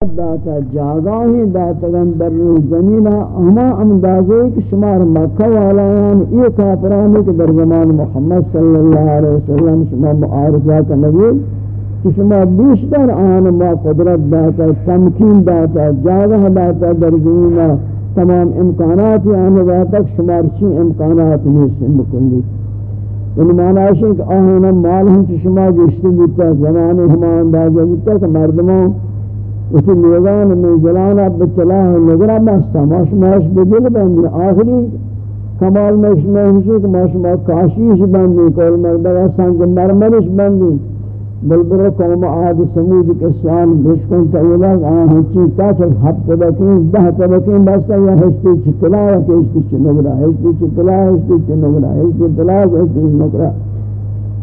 داتا جاگاہی داتگن در روح زمینہ ہما امدازے کہ شمار مکہ والایان یہ کافرانی کہ در زمان محمد صلی اللہ علیہ وسلم شما معارضہ کا نبی کہ شما بیشتر آن ما قدرت داتا تمکین داتا جاگہ داتا در زمینہ تمام امکانات آن داتا شمار چی امکانات نیسن بکلی یعنی معنی ہے کہ آہانا مال ہم شما گشتی بیتا زمان ہما اندازہ بیتا کہ مردمان اسی لیوان میں جلانا بچلا نگرہ بستا ماش ماش بگل بندی، آخری کمال ماش ماش ماش ماش کاشیش بندی، کول مردگا سنگ مرمرش بندی۔ بلبر قوم عاد سمود کسان بشکن تیلاغ آن ہنچی تاچک حب تبکین دہ تبکین بستا یا ہستی چتلا یا ہستی چنگرہ ہستی چتلا ہستی چنگرہ ہستی چتلا ہستی چنگرہ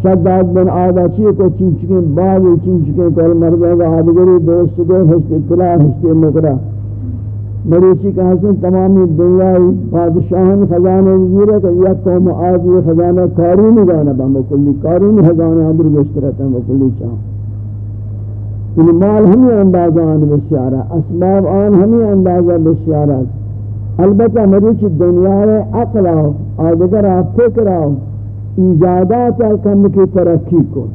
شداد بن آدھا چیئے کو چین چکیں باغی چین چکیں کل مردہ کا آدھگری دوست کو حسد اطلاع حسد مقرہ مریچی کا حسن تمامی دنیای بادشاہن خزانہ وزیرہ کہ یک قوم آدھی خزانہ کارونی گانا با مکلی کارونی خزانہ عبر گشترتا مکلی چاہاں یعنی مال ہمیں اندازہ آن بسیارہ اسباب آن ہمیں اندازہ بسیارہ البتہ مریچی دنیای عقل آو آدھگر آ فکر آو ایجادات کم کی ترقی کو۔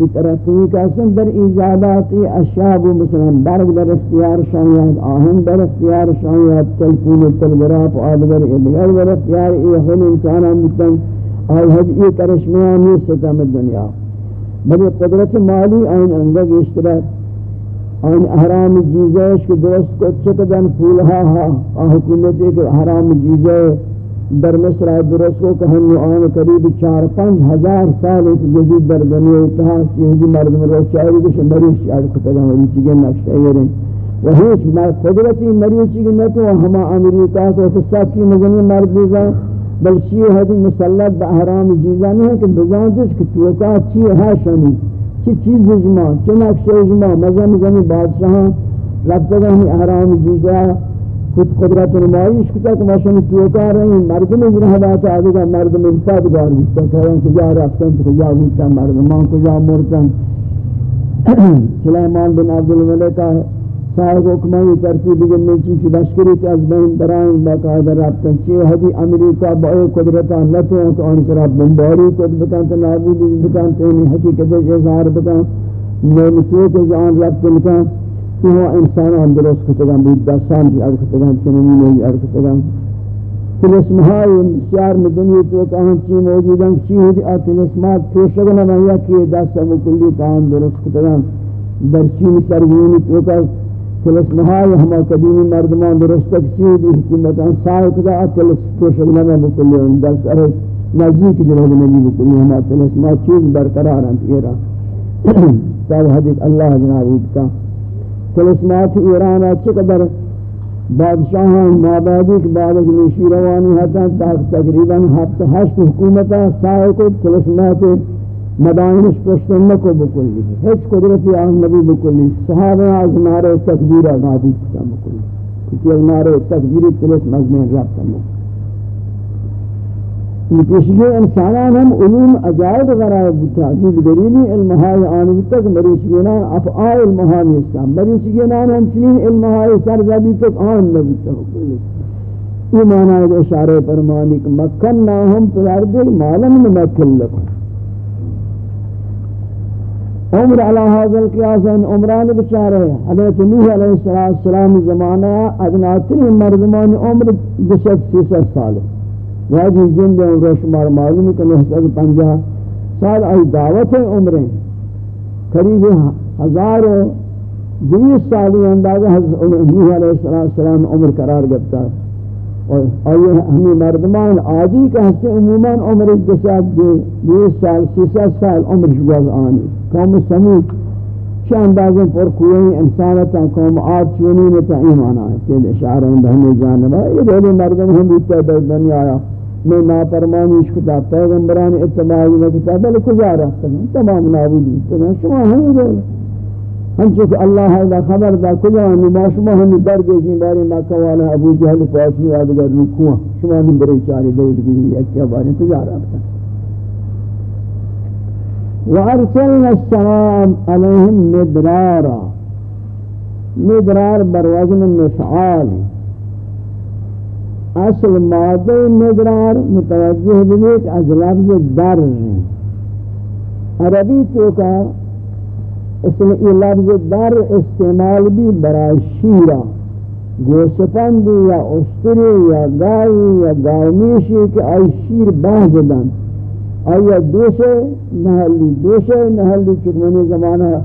یہ ترقی کا سن در ایجادات اشیاء مثلا برگ در اختیار شایعات آہن در اختیار شایعات تلفون تلگراف آدگر ادگر در اختیار، یہ ہن انسان متن آئی حد یہ کرشمیان یہ ستم دنیا۔ بلی قدرت مالی آئین اندگ اشتراک آئین احرام جیزش کے دوست کو چکدن پھولہا ہا۔ حکومت ایک احرام جیزش در مصر درست کو کہ ہم آن قریب چار پانچ ہزار سال ایک جدید در دنیا اتحاد چیزی جی مردم رو شاعری کش مریض شاعر کتگا ہوئی چیزیں نقشہ یہ و ہیچ قدرتی مریض چیزی نہ تو ہما امریکہ کو اتساب کی مزنی مرد دیزا۔ بلکہ یہ حدی مسلط با احرام جیزا نہیں ہے کہ بزان دیش کہ توقع چی ہے شنی چی چیز جمع چی نقشہ جمع مزن مزنی بادشاہ رب تگا ہمی احرام جیزا۔ خود قدرت نمائش کتا کہ ماشن توکا رہی مردم از رہبات آدھے گا مردم انفاد گار بیتا کہاں کجا رفتن، تو کجا بیتا مردمان کجا مرتن سلیمان بن عبدالملکہ صاحب حکمانی ترتیب بگن میں چیچی لشکری کے از بین برائیں باقاعدہ رفتن. چی حدی امریکہ بائے قدرتاں لتوں تو ان سرا بمباری قدرتاں تو نابودی بکان تو انہیں حقیقت اظہار بکان میں نتوے کے جان رفتن کان کہ انسان ہم درست کتگان بود دستان کی ارد کتگان چنمی نہیں ارد کتگان تلسمہائی سیار میں دنیا تو کہاں چی موجود ہیں چی ہوئی آ تلسمات توشگنا میں یا کہ دستا مکلی کہاں درست کتگان در چین سرگونی تو کہ تلسمہائی ہما قدیمی مردمان درست تک چی ہوئی حکومتان سائے کتا آ تلس توشگنا میں مکلی ہیں دست ارے نزدیک جنہوں نبی مکلی ہما تلسمات چیز برقرار ہیں تیرا تب حدیث اللہ جناب کا تلسمات ایران چقدر بادشاہان مابادی کے بعد از نیشی روانی حتا تاک تقریباً ہفت ہشت حکومتا سائے کو تلسمات مدائنش پشتن نکو بکلی ہیچ قدرتی آن نبی بکلی صحابہ از نارے تکبیر آگادی کتا بکلی کیونکہ نارے تکبیری تلسمات میں رابطہ مکلی پیشگی انسانان ہم علوم عجائب غرائب بتا جب دلیلی علمہائی آنی تک مریشگینان افعاء علمہائی نیستان۔ مریشگینان ہم چنین علمہائی سرزبی تک آن نبی تک یہ معنی ہے اشارہ فرمانی کہ مکننا ہم پر دل مالم نمکن لکن عمر علی حاضر قیاسا عمران بچارے حضرت نوح علیہ السلام زمانہ ادناتری مردمان عمر بشک سیست سال ہے واجی جن دے عمر شمار معلوم کہ نحسد پنجہ سال آئی دعوت عمریں۔ قریب ہزار و دویس سالی اندازہ حضرت علیہ السلام عمر قرار گفتا اور آئیے ہمیں مردمان عادی کا حصہ عموماً عمر جسد دویس سال سیسہ سال عمر شباز آنی۔ قوم سمود چه اندازیں پر کوئی انسانتا، قوم عاد چونی نتا ایمانا ہے۔ کہ اشارہ بہنے جانبا یہ دولے مردم ہم بیتا در دنیا آیا۔ میں نافرمانی کتا پیغمبران اتباعی میں کتا بل کجا رہتا ہوں تمام نابودی تو شما ہمیں دول ہم چکہ اللہ ہے خبر دا کجا ہمیں ما شما ہمیں درگے جن بارے مکہ والا ابو جہل پاسی وادگر رکھوا۔ شما ہمیں برے چارے دید کی ایک کیا بارے کجا رہتا وَأَرْسَلْنَا السَّلَامَ عَلَيْهِمْ مِدْرَارًا۔ مدرار بر وزن مفعال اصل مادہ مدرار متوجہ بلیک از لفظ در. عربی تو کا اسم ای لفظ در استعمال بھی برای شیرہ. گوسفندی یا استری یا گائی یا گاومیشی کہ آئی شیر باز دن. آیا دوسے نحلی دوسے نحلی چکمانی زمانہ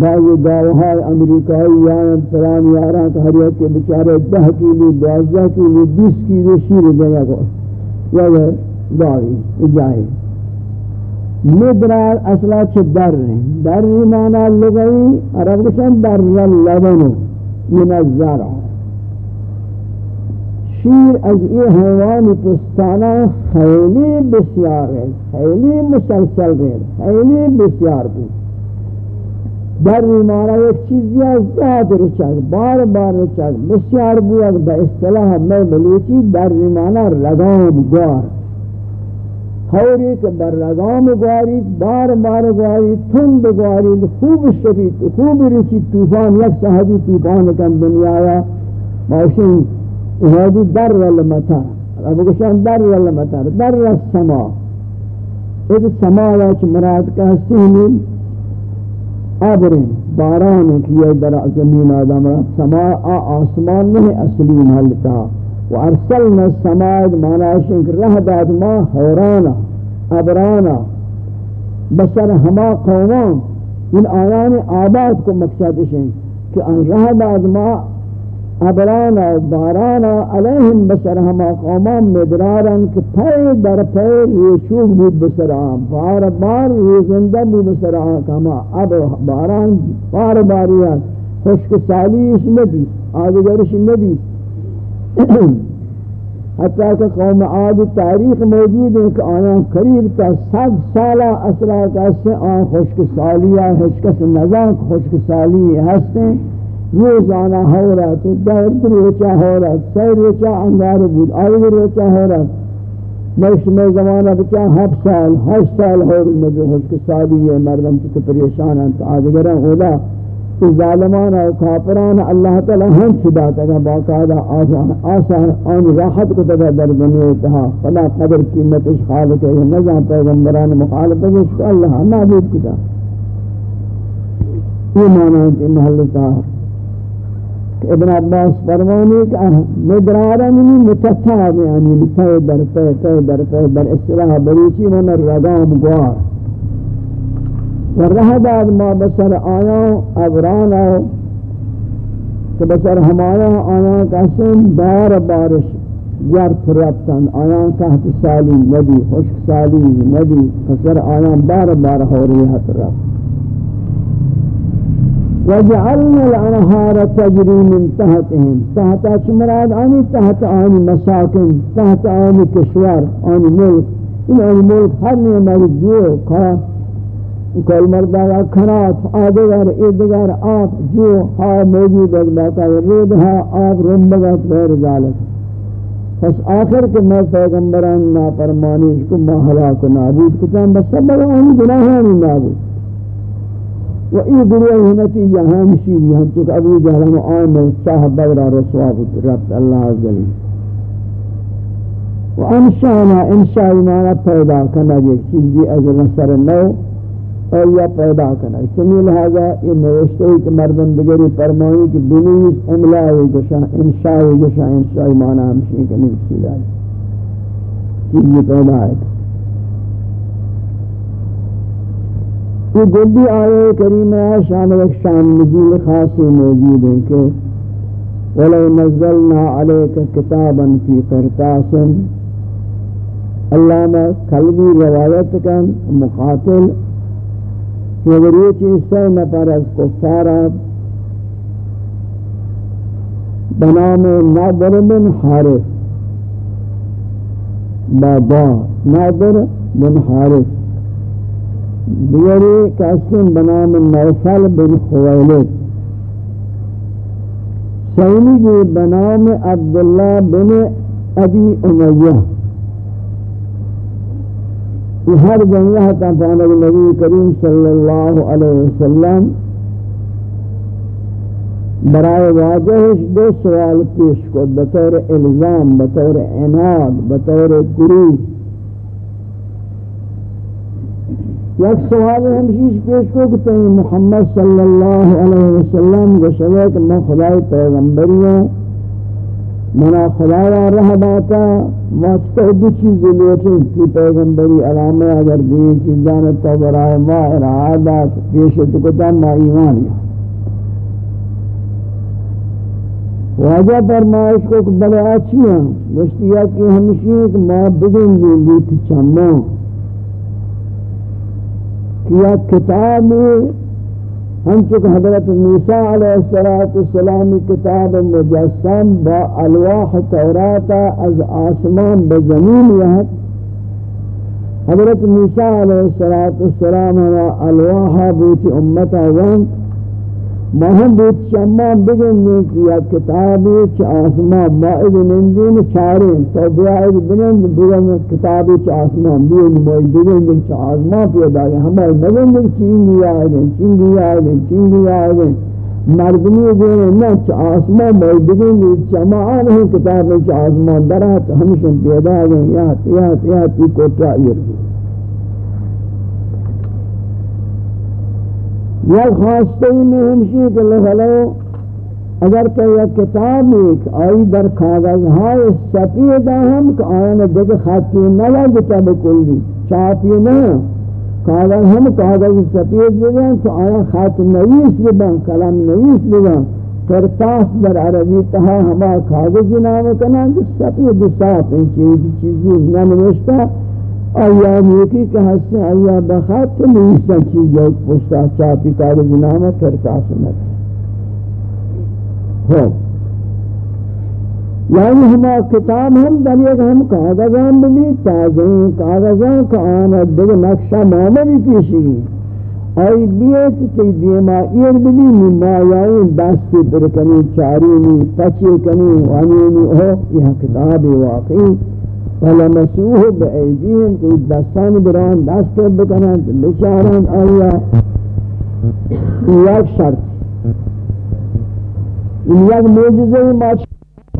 بعض گاوہائی امریکائی یا پرانی یاران کہ ہر ایک کے بچارے دہ کیلی دوازدہ کیلی بیس کیلی شیر جگہ کو یا وہ گاوی یعنی اجائی مدرار اصلا چھ در رہیں در مانا لگئی عرب کشن در لبنو من الزرع. شیر از یہ حیوان پستانا خیلی بسیار ہے خیلی مسلسل ہے خیلی بسیار بھی در ایمانا یک چیزی از ذات رچک بار بار رچک بسیار بود با اصطلاح می بلوچی در ایمانا لگام گار. خوری که بر لگام گارید بار بار گارید تن بگارید خوب شدید خوب رچید توفان یک صحبی توفان کن دنیا ماشین اهادی در المطر ابو گشان در المطر در السما ایک سما یا چه مراد که هستی ابرن باران کی در زمین آدم را سما آسمان نہیں، اصلی محلتا و ارسلنا السماء، معنی شنک رہ داد ما حورانا، ابرانا، بسر ہما قومان ان آیان آباد کو مقصد شنک کہ ان رہ داد ما ابرانا بارانا علیہم بسر ہما قومان مدرارن کہ پیر در پیر ریشوک بود بسر آم بار بار ریزندہ بود بسر آم کما اب باران بار باریات خشک سالیش ندیس آدگرش ندیس حتیٰ کہ قوم عاد تاریخ موجود ہے کہ آیا قریب تا صد سالہ اصلہ کیسے آن خشک سالیہ حشکس نظام خشک سالی ہستے روزانہ ہو رہا تو دور روچا ہو رہا سیر روچا انگار بود آئی روچا ہو رہا نیش میں زمانہ بچا ہف سال ہشت سال ہو رہی نبی حسک سادی ہے مردم چکے پریشان ہیں تو آدھگرہ ہودا کہ ظالمان و کافران اللہ تعالی ہم چھدا تگا باقاعدہ آسان آن راحت کو تگا در بنی اتحا فلا قدر قیمت اس خالق ہے نظام پیغمبران مخالفت اس کو اللہ نابید کتا یہ معنی ہے کہ محل تاہر ابن عباس فرمانی کہ مدرارا منی متتاب یعنی پہ در پہ پہ در پہ در اصلاح بریچی من الرگام گوار. ورہ داد ما بسر آیا ابرانا کہ بسر ہمایا آیا کسن بار بارش جرت ربتن آیا تحت سالی ندی خشک سالی ندی بسر آیا بار بار ہے ربت وجعلنا الأنهار تجري من تحتهم. تحت أشمراد آنی تحت آنی مساکن تحت آنی کشور آنی ملک. این آنی ملک ہر نعمت جو کھا کل مردہ یا کھنات آدگر ادگر آب جو ہا موجود ہے رود ہا آب رنبگت غیر ذالک پس آخر کے میں پیغمبران نافرمانی اس کو ما ہلاک نابود کتاں بس سب آنی گناہانی نابود. و این دنیا نتیجہ ہمشی بھی ہم چک ابو جہل و آمن صاحب بغرا رسوا رب اللہ عزلی و انشانا انشاء مانا پیدا کرنا یہ چیزی از نصر نو اور یا پیدا کرنا چنی لہذا یہ نوشتے کہ مردم دگری فرمائی کہ بنیس املائی گشا انشائی گشا انشائی مانا ہمشی کنی چیزی پیدا ہے یہ گلدی آئے کریمہ شان و شان نزول خاص موجود ہے کہ وَلَوْ نَزَّلْنَا عَلَيْكَ كِتَابًا فِي قِرْطَاسٍ علامہ قلبی روایت کا مقاتل اگر یہ چیز سے نفر از کفارہ بنام نادر بن حارث، بابا نادر بن حارث۔ دیگری کسیم بنام نوفل بن خویلد. سینی جی بنام عبداللہ بن ابی امیہ. یہ ہر جنگہ تفانہ نبی کریم صلی اللہ علیہ وسلم برائے واجہ دو سوال پیش کو بطور الزام بطور عناد بطور گروہ یک سوال ہمشیش پیش کو کہ تین محمد صلی اللہ علیہ وسلم گوشوے کہ میں خدای پیغمبری ہوں منا خدایا رہ باتا واسطہ دو چیزیں لیٹیں کی پیغمبری علامہ اگر دین چیزان تو برائے ما ارادات، پیش تو کتا ما ایمانیہ واجہ فرمائش کو کہ بلے آچی ہیں گوشتیا کہ ہمشی ایک ماں بگن دی لیتی چمو کیا کتاب ہم چکہ حضرت موسیٰ علیہ السلام کتاب مجسم با الواح توراتا از آسمان بزمین یہت حضرت موسیٰ علیہ السلام الواح بوتی امتا وانت مہم بیت شمان بگننے کیا کتابی چھ آسمان باعد نندین چارے تو بیائد بنند بگن کتابی چھ آسمان بیئن موئی بگننے چھ آسمان پیدا گئے ہمیں بگننے چین دیا آئے چین دیا آئے چین دیا آئے مردمی دینے نہ چھ آسمان موئی بگننے چمان ہیں کتابی چھ آسمان درات ہمشن پیدا گئے یاد یاد یاد تی کوٹا ایرگو یا خواستے میں ہمشی کہ لہلو اگر کہ یہ کتاب ایک آئی در کاغذ ہائے سپیدہ ہم کہ آیان دیکھ خاتی نہ لگتا بکلی چاپی نہ، کاغذ ہم کاغذ سپید بگن تو آیا خات نویس بگن کلام نویس بگن کرتاس در عربی تہا ہما کاغذ نام کنن سپید صاف ان چیزی نہ نوشتا ایام یکی کہ ہستے ایا بخات نیسا چیز ایک پشتا چاپی کار جنامہ کرتا سنت ہو یعنی ہما کتاب ہم دلیگ ہم کاغذان بلی تازیں کاغذان کا آنا دیگ نقشہ ماما بھی پیشی گی ای بیت تی دیما ایر بلی مما یعنی دستی برکنی چارینی پچی کنی وانینی ہو یہ کتاب واقعی. فلمسوه بأيديهم کوئی دستان بران دست بکنن بچارن آیا. یک شرط. این یک موجزه ما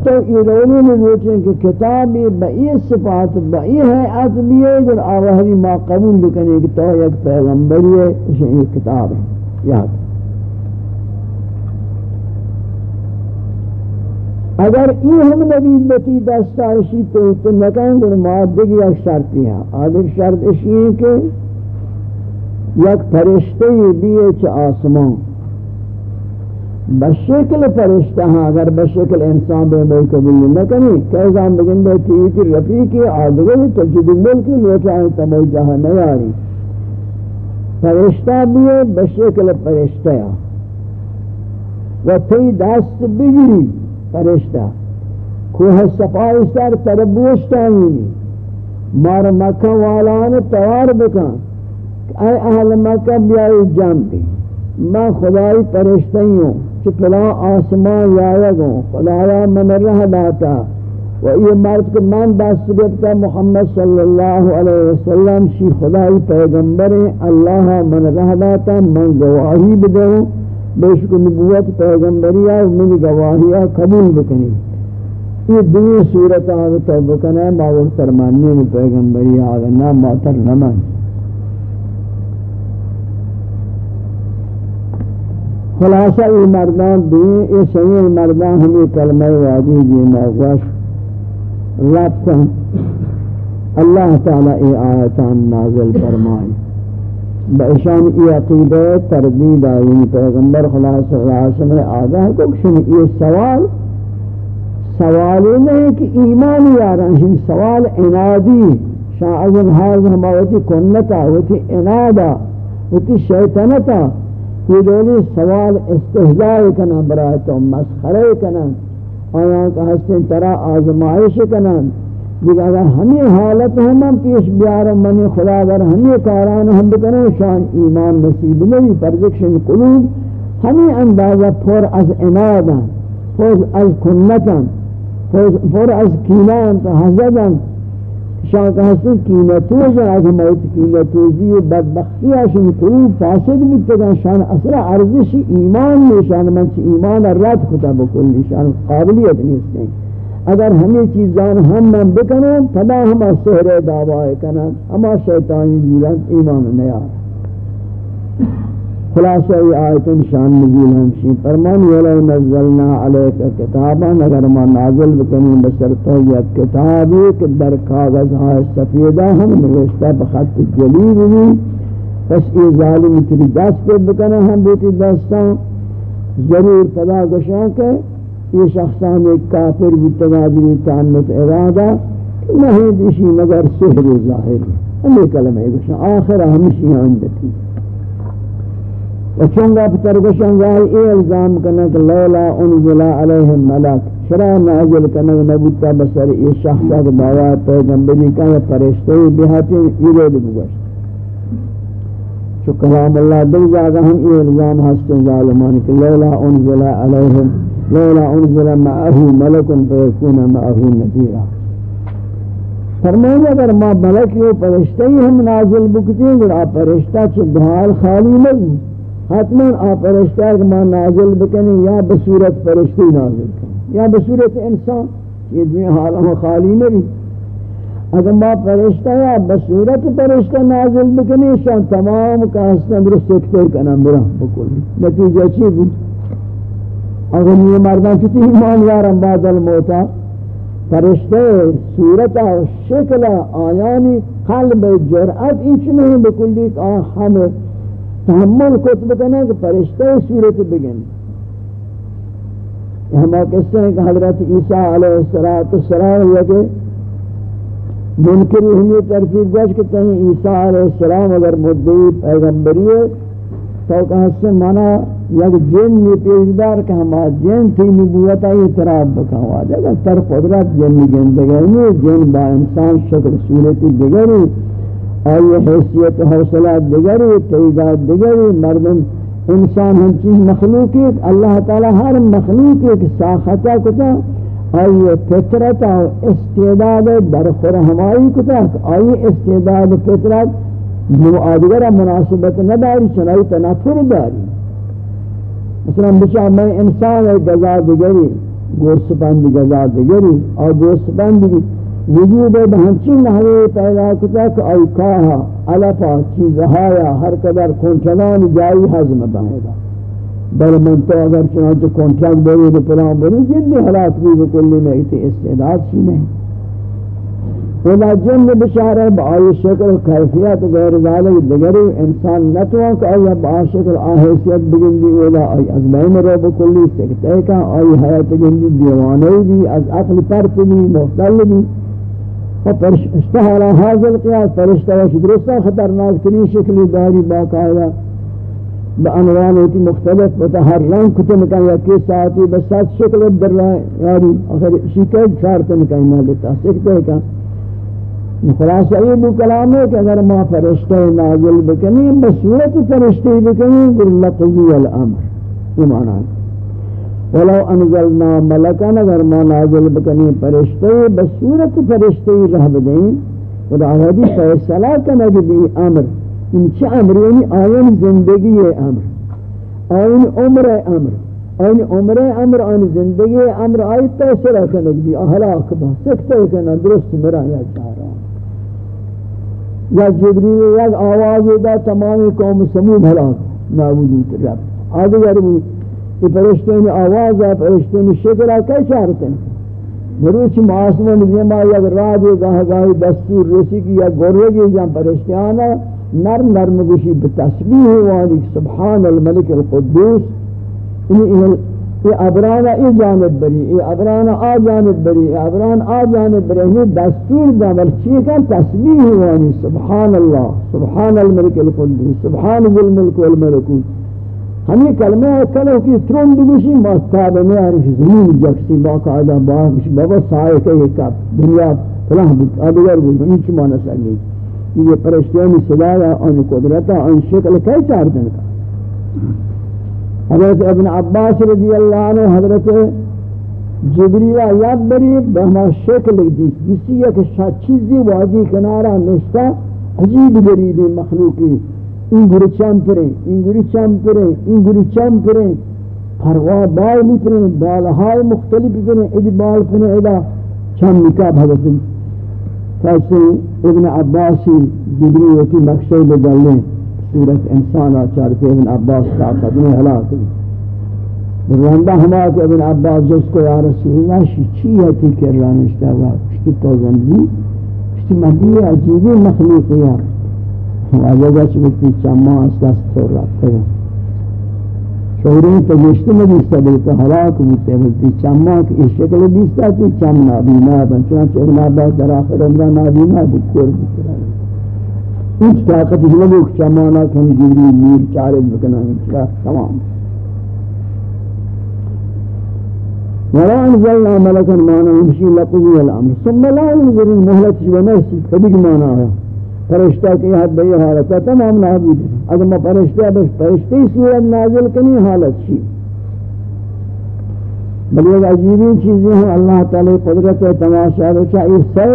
تو ایرونی میں روچیں کہ کتابی بئی صفات بئی حیعت بھی ہے اور آوہری ما قبول لکنے کہ تو یک پیغمبری ہے یہ کتاب. ہے یاد. اگر ای ہم نبی بتی دستا اسی تو تو نکہیں گے معادے کی ایک شرطی ہیں آدھر شرط اسی ہے کہ یک پرشتے فرشتے بیئے چھ آسمان۔ بشکل فرشتہ ہاں اگر بشکل انسان بے بے قبول نہ کریں کیسا بگن بے تیوی کی رفیقی آدھگر تجد ملکی لوٹائیں تمہی جہاں نیاری فرشتہ بیئے بشکل فرشتہ و تی دست بگیری فرشتہ، کوہ صفائی سر تربوش تاہینی مار مکہ والان توار بکن۔ اے اہل مکہ بیائی جنبی میں خدای فرشتہی ہوں کہ پلا آسمان یایگ ہوں، خدایا من رہ داتا۔ و یہ مرد کہ من دست گفتا محمد صلی اللہ علیہ وسلم شی خدای پیغمبر اللہ من رہ داتا، من گواہی بدوں بے شکر نبوت پیغمبریہ و منی گواہیہ قبول بکنی. یہ دنیا صورت آگے تو بکنے باور ترمانی میں پیغمبریہ آگے نا ماتر نمان. خلاصہ یہ مردان دنیا یہ سنگی مردان ہمیں کلمہ واجی جی مغوش رابطہ اللہ تعالی ای آیتان نازل فرمائی. بشان ای عقیدہ تردید آئی پیغمبر خلاص صلی اللہ علیہ وسلم آگاہ کو کشن یہ سوال سوال نہیں کہ ایمان یاران. شن سوال انادی. شاہ عظم حاض ہماوتی کنتا ہوتی انادا ہوتی شیطنتا. یہ دولی سوال استحجاء کنا برای تو مسخرے کنا آیاں کا حسن ترا آزمائش کنا دیکھ اگر ہمیں حالت ہم پیش بیار منی خدا اگر ہمیں کاران ہم بکنے شان ایمان نصیب نہیں پرجکشن قلوب ہمیں اندازہ پور از انادا پور از کنتا پور از کینان تو حضدا شان کا حسن کینتوز از ہمایت کینتوزی و بدبختی اشن قلوب فاسد بیتگا شان اصل ارزش ایمان میں شان من چی ایمان رد کتا بکلی شان قابلیت نیستے اگر ہمیں چیزان ہم من بکنیں تدا ہم سہر دعوائے کنن، ہما شیطانی جیلان ایمان نیار خلاصہ یہ آیت شان نزول ہمشی۔ فرمان ولو نزلنا علیک کتابا اگر ما نازل بکنی بسر تو یک کتابی کہ در کاغذ ہائے سفیدہ ہم نوشتہ بخط جلیل بھی۔ پس یہ ظالم تری دست پہ بکنا ہم بیتی دستان ضرور پدا گشاں کہ یہ شخصان ایک کافر بھی تغادری تعلق ارادہ نہیں دیشی مگر سحر ظاہر۔ ہمیں کلمہ گشاں آخر ہمشی آندتی وچونگا پترگشن گاہی اے الزام کنک لیلا انزلا علیہ ملک۔ شرع نازل کنک نبوتا بسر ای شخصا کے باوات پیغمبری کا پرشتے بہتی ایرے بگوشت۔ چو کلام اللہ دل جاگا، ہم ای الزام ہستن ظالمان کہ لیلا انزلا علیہ لیلا انزلا معہو ملکن فیکون معہو نبیرہ فرمائیں اگر ما ملک یو پرشتے ہم نازل بکتے ہیں اگر آپ پرشتہ چھ دھال خالی نہیں، حتما آپ فرشتہ کہ ما نازل بکنی یا بصورت فرشتی نازل کنی یا بصورت انسان، یہ دنیا حالہ خالی نہیں۔ اگر ما فرشتہ یا بصورت فرشتہ نازل بکنی شان تمام کہستان درست سکتے کنا برا بکل۔ نتیجہ چی بود؟ اگر یہ مردان چتی ایمان یارم بعد الموتا فرشتہ صورت شکل آیانی قلب جرعت ایچ نہیں بکلی کہ آن ہمیں تحمل کتب کنا کہ فرشتہ صورت بگن. ہما قصہ ہے کہ حضرت عیسیٰ علیہ السلام یہ کہ منکری ہمیں ترتیب گوش کہ تہیں عیسیٰ علیہ السلام اگر مدعی پیغمبری ہے تو کہ سے مانا یک جن یہ پیشدار کہ ہما جن تھی نبوتا اعتراف بکا ہوا۔ جگہ تر قدرت جن جن دگرنی جن با انسان شکل صورتی دگری آئی حیثیت حوصلہ دیگری تیگات دیگری، مردم انسان ہم چیز مخلوقی، اللہ تعالی ہر مخلوقی ساختہ کتا، آئی فطرت و استعداد در خرہمائی کتا، آئی استعداد فطرت جو آدگر مناسبت نداری چنائی تنافر داری. مثلا بچہ میں انسان ہے گزا دیگری گوشت پند گزا دیگری اور گوشت پند دیگری وجود بہنچی نحوی پیدا کتا کہ ای کاہا علفا چیزہایا ہر قدر کنچنان جائی حضم بہنگا بل من تو اگر چنانچہ کنچک بری دو پلان بری جن حالات بھی بکلی میں ایتی استعداد سی نہیں ولا جن بشارہ بآئی شکل کیفیت غیر ذالک دگری انسان نتوان کہ آئی بآئی شکل آہیسیت بگندی اولا آئی از بین رو بکلی سکتے کا آئی حیات گندی دیوانے بھی از اقل پرت بھی مختل بھی اشتہارا حاضر قیاس فرشتہ و درستہ خطرناک تنی شکلی داری باقاعدہ بانوان ہوتی مختلف بتا ہر رنگ کتن کا یا کس ساعتی بس سات شکل در رہا ہے یاری آخر شکایت شارتن کا ایمان لیتا سکتے ہیں کہ خلاصہ یہ بو کلام ہے کہ اگر ما فرشتہ نازل بکنی بصورت فرشتہ بکنی گر لقضی الامر. یہ معنی ہے ولو انزلنا ملکا اگر ما نازل بکنی فرشتے بصورت فرشتے رہ بدیں خدا آہدی فیصلہ کنگ بھی امر. ان چھ امر؟ یعنی آئین زندگی امر. آئین عمر امر. آئین عمر امر آئین زندگی امر. آئی فیصلہ کنگ بھی احلاق با سکتے کنا درست مرا یا چارا یا جبریل یا آواز دا تمامی قوم سمود حلاق ناوجود رب. آدھگر بھی کہ فرشتے نے آواز ہے فرشتے نے شکر ہے، کئی چارتے ہیں مروچ معاصمہ نظیمہ یا راہ گاہ گاہی دستور رسی کی، یا گروگی جہاں فرشتے آنا نرم نرم گوشی بتسبیح وانی سبحان الملک القدوس. انہی یہ ابران ای جانب بری یہ ابران آ جانب بری یہ ابران آ جانب بری یہ دستور دا بل چیکن تسبیح وانی سبحان اللہ سبحان الملک القدوس سبحان ذو الملک والملکوت ہمیں کلمہ کلو کی ترون بگوشی مستاب میں عرف زمین جکسی باقاعدہ باقاعدہ بابا سائے کہ یہ کب دنیا فلاح بود آدھگر بود ہمیں چی مانا سکے یہ پرشتیانی صدایا آن قدرتا آن شکل کئی چار کا حضرت ابن عباس رضی اللہ عنہ حضرت جبریل یاد بری بہما شکل دی کسی ایک چیزی واجی کنارا نشتا، عجیب غریب مخلوقی. این گری چمپریں این گری چمپریں این گری چمپریں پروا بال میپریں بالهای مختلف پریں ادی بال پریں ادا چم نکا بھگتن کیسے ابن عباسی جبریل کی نقشے بدلنے صورت انسان آچارتے ابن عباس کا قدم حلاک رندہ ہما کہ ابن عباس جس کو یا رسول اللہ شی چیئتی کر رانشتا ہوا کشتی توزن بھی کشتی مدی عجیبی مخلوقی ہے واجہ چکتی چما اس دست تو رکھتے ہیں شہرین تو گشتی میں دیستا دیتا حلاک بودتے بودتی چما کہ اس شکل دیستا تی چم نابینا بن چنانچہ ابن عباس در آخر عمرہ نابینا بکر بکر ہیچ طاقت اس لگو چمانا کن جبری میر چارد بکنا ہنچا تمام ولا انزلنا ملكا معنا يمشي لقضي الامر ثم لا ينظر المهلة ونفسي فبق معنا ہے فرشتہ کی حد بئی حالت ہے تمام نابود اگر میں فرشتہ بس فرشتی صورت نازل کنی حالت شی بل عجیبی چیزیں ہیں اللہ تعالی قدرت تماشا رچا اس سے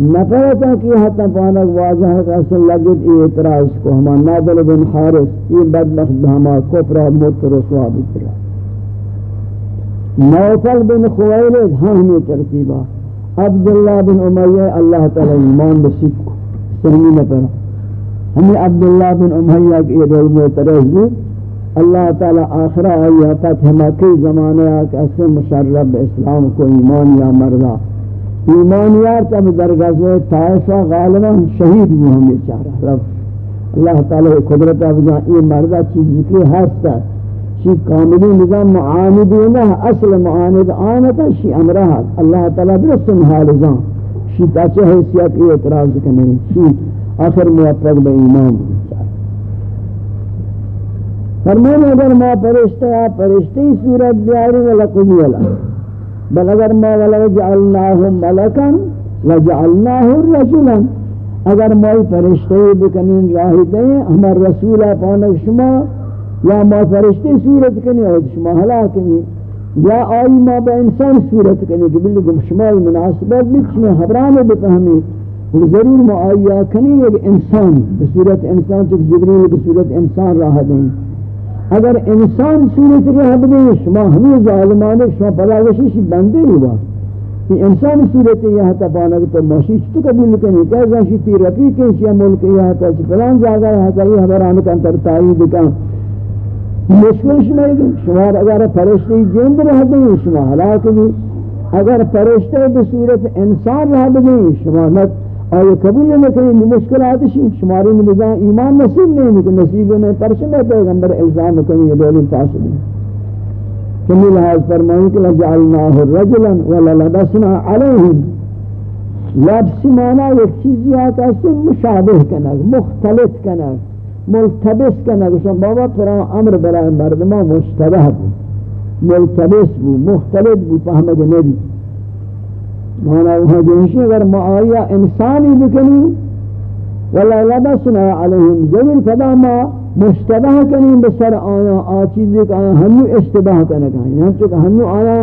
نفرتا کی حد پانک واضح ہے کہ اصل لگت اعتراض کو ہما نادل بن حارس یہ بدبخت ہما کفرہ مت رسوا بکرہ نوفل بن خویلد ہاں ہم ترتیبا عبداللہ بن امیہ، اللہ تعالی ایمان بسیب کو۔ سہمی نہ پڑا ہمیں عبداللہ بن امیہ کی دل میں ترہی اللہ تعالی آخرہ آیا فتح مکی زمانے آکے اسے مشرب اسلام کو ایمان یا مردہ۔ ایمان یار تب در طائفہ غالبا شہید بھی ہمیں چاہ رہا اللہ تعالی قدرت افضا یہ مردہ چیز کی حس ہے۔ شی کاملی نظام معاندینہ اصل معاند آنتا شی امرہت اللہ تعالیٰ درستن حالزان شی تاچہ حیثیت ای اعتراض کرنے شی آخر موفق با ایمان۔ فرمانے اگر ما پرشتہ یا پرشتی صورت بیاری ولقضی اللہ بل اگر ما ولو جعلناہ ملکا لجعلناہ رجلا. اگر ما پرشتے بکنین راہی دیں ہمار رسولہ پانک شما، یا ما فرشتے صورت کنی اور شما ہلاک کنی، یا آئی ما با انسان صورت کنی کہ بلکہ شما مناسبت بھی شما حبران بفہمی ضرور ما آئی کنی ایک انسان، بصورت انسان چک جبریل بصورت انسان راہ دیں. اگر انسان صورت راہ دیں شما ہمیں ظالمانے، شما پلاوشی بندے ہوا کہ انسان صورت یہ تا پانا کہ تو ماشی تو قبول کنی کہ زاشی تی رفیق ہے ملک یہ تا فلان جگہ ہے تا یہ حبران کا انتر تائید کا مشکل شما ہے شما اگر فرشتے جند رہ دیں، شما ہلاک بھی اگر فرشتے بصورت انسان رہ دیں، شما نت آئے قبول نہ کریں مشکلات شی شماری نظام ایمان نصیب نہیں کہ نصیب میں پرشن ہے، پیغمبر الزام کریں یہ دولی فاصل کمی لحاظ فرمائیں کہ لجعلناہ رجلا وللبسنا علیہم۔ لبس مانا ایک چیزی آتا ہے مشابہ کنگ مختلف کنگ، ملتبس کنه گوشم بابا پرا امر برای مردما مشتبه بود ملتبس بود مختلف بود فهمه نبی۔ مانا وہاں جنشی اگر معایا انسانی بکنی، ولا لبسنا علیہم جبر فدا ما مشتبہ کنیم بسر آیا آ چیزی کہ آیا ہنو اشتباہ کنک کنگا یہاں یعنی چکہ ہنو آیا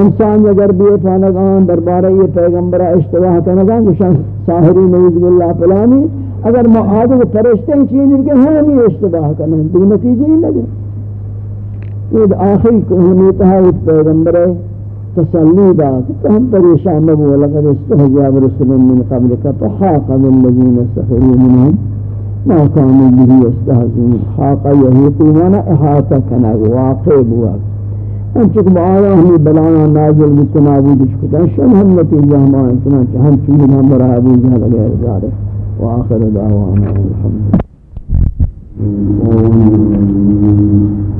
انسان اگر بھی پانگان دربارہ یہ پیغمبرہ اشتباہ کنک کنگا گوشن ساہری نوز باللہ پلانی اگر ما آدھے فرشتے ہیں چیزیں کہ ہم ہمیں اشتباہ کرنا ہے تو نتیجے ہی لگے. یہ آخری کہنیت ہے اس پیغمبر تسلی دا کہ ہم پریشان نبو. لقد استہجاب رسول من قبل کا فحاق بالذین سخروا منهم. ما كانوا به يستهزئون. حاق يهيقون احاطہ کنا واقع ہوا انچک بآیا ہمیں بلانا نازل بتنابود شکتا شن ہم نتیجہ ہمارے چنانچہ ہم چونی ہم مرابی وآخر دعوانا. الحمد بسم الله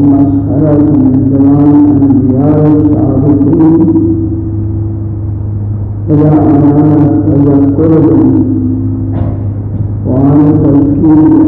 مسألة من كلام أنبياء السابقين إلى أن تذكرهم وعن تذكير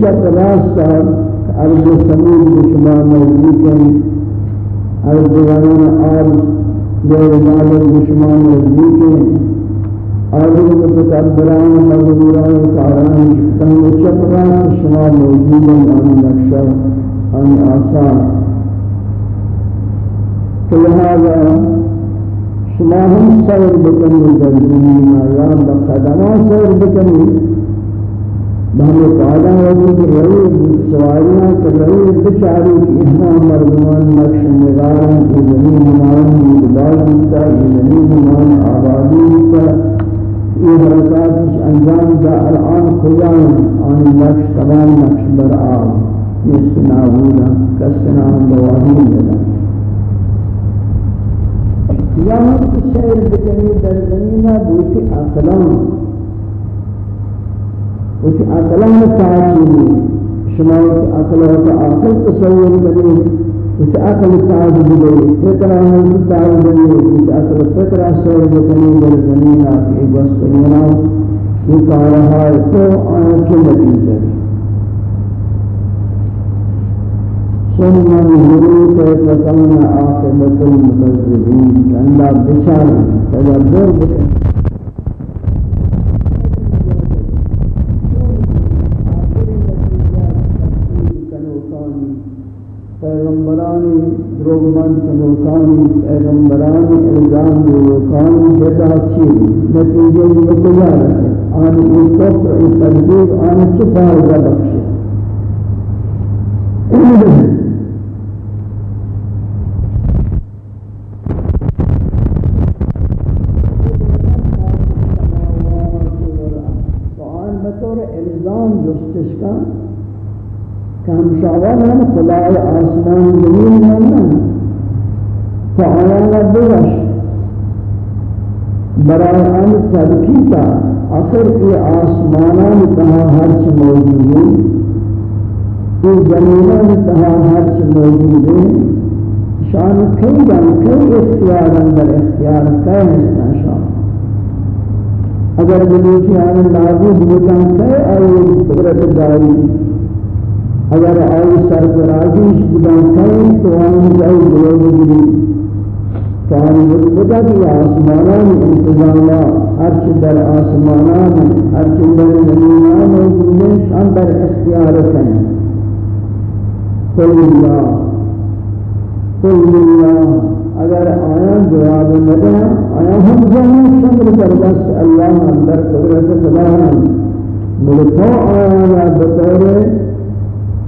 پیشا تلاش کرد عرض سمید بشما نزدیکن عرض دیواران آب غیر معلوم بشما نزدیکن آدم متکبران مغروران کاران شکن و چپران شما موجودن آن نقشہ آن آسا فلہذا شما هم سیر بکنی در دنیا یا بقدما سیر بکنی بہم قادہ وجود رئی سواریاں کر رئی بچاری کی احنا مردمان نقش نگاران کی زمین مان مدبار دیتا کی زمین مان آبادی دیتا یہ حرکات اس انجام دا الان خدایان آن نقش تمام نقش بر آب۔ یہ سنابودا کسنا دواہی لگا یہاں سیر بکنی در زمینہ بوتی اقلام۔ وفي عقلان تعاطيه شما وفي عقلان التعجيب تصور كبير وفي عقل التعجيب بيه فكرة هم التعجيب بيه وفي عقل الفكرة صور بكني بالزمينة في بسطينا وكارها يتوع آيات نتيجة ثم نهروا كيف آخر عاقبة المكذبين كان لا بشارة تدبر بكثير پیغمبرانی دروغمند سموکانی پیغمبرانی الزام دروکانی جتا چی؟ نتیجہ یہ کجا رسے آن این کفر این تنبیر آن چی فارغہ بخشے شاوان ہم خدای آسمان زمین ماننا تو آیانا بوش برای آن تبکیتا آخر ای آسمانان تہا ہرچ موجود ہیں ای زمینان تہا ہرچ موجود ہیں شان کئی جان کئی اختیار اندر اختیار کئی ہستان شان. اگر بلوچی آن نابود بکن کئی آئی قدرت داری اگر آئی سرفرازیش بدن کریں تو آئی جائی بلوگ گری تو آئی بدا کی آسمانان انتظامات ہرچ در آسمانان ہرچ در زمینان موجود ہیں شان در اختیار کریں قل اللہ قل اللہ اگر آیا جواب مدہ آیا ہم جانے شمر پر بس اللہ اندر قدرت خدا ملتو آیا بطور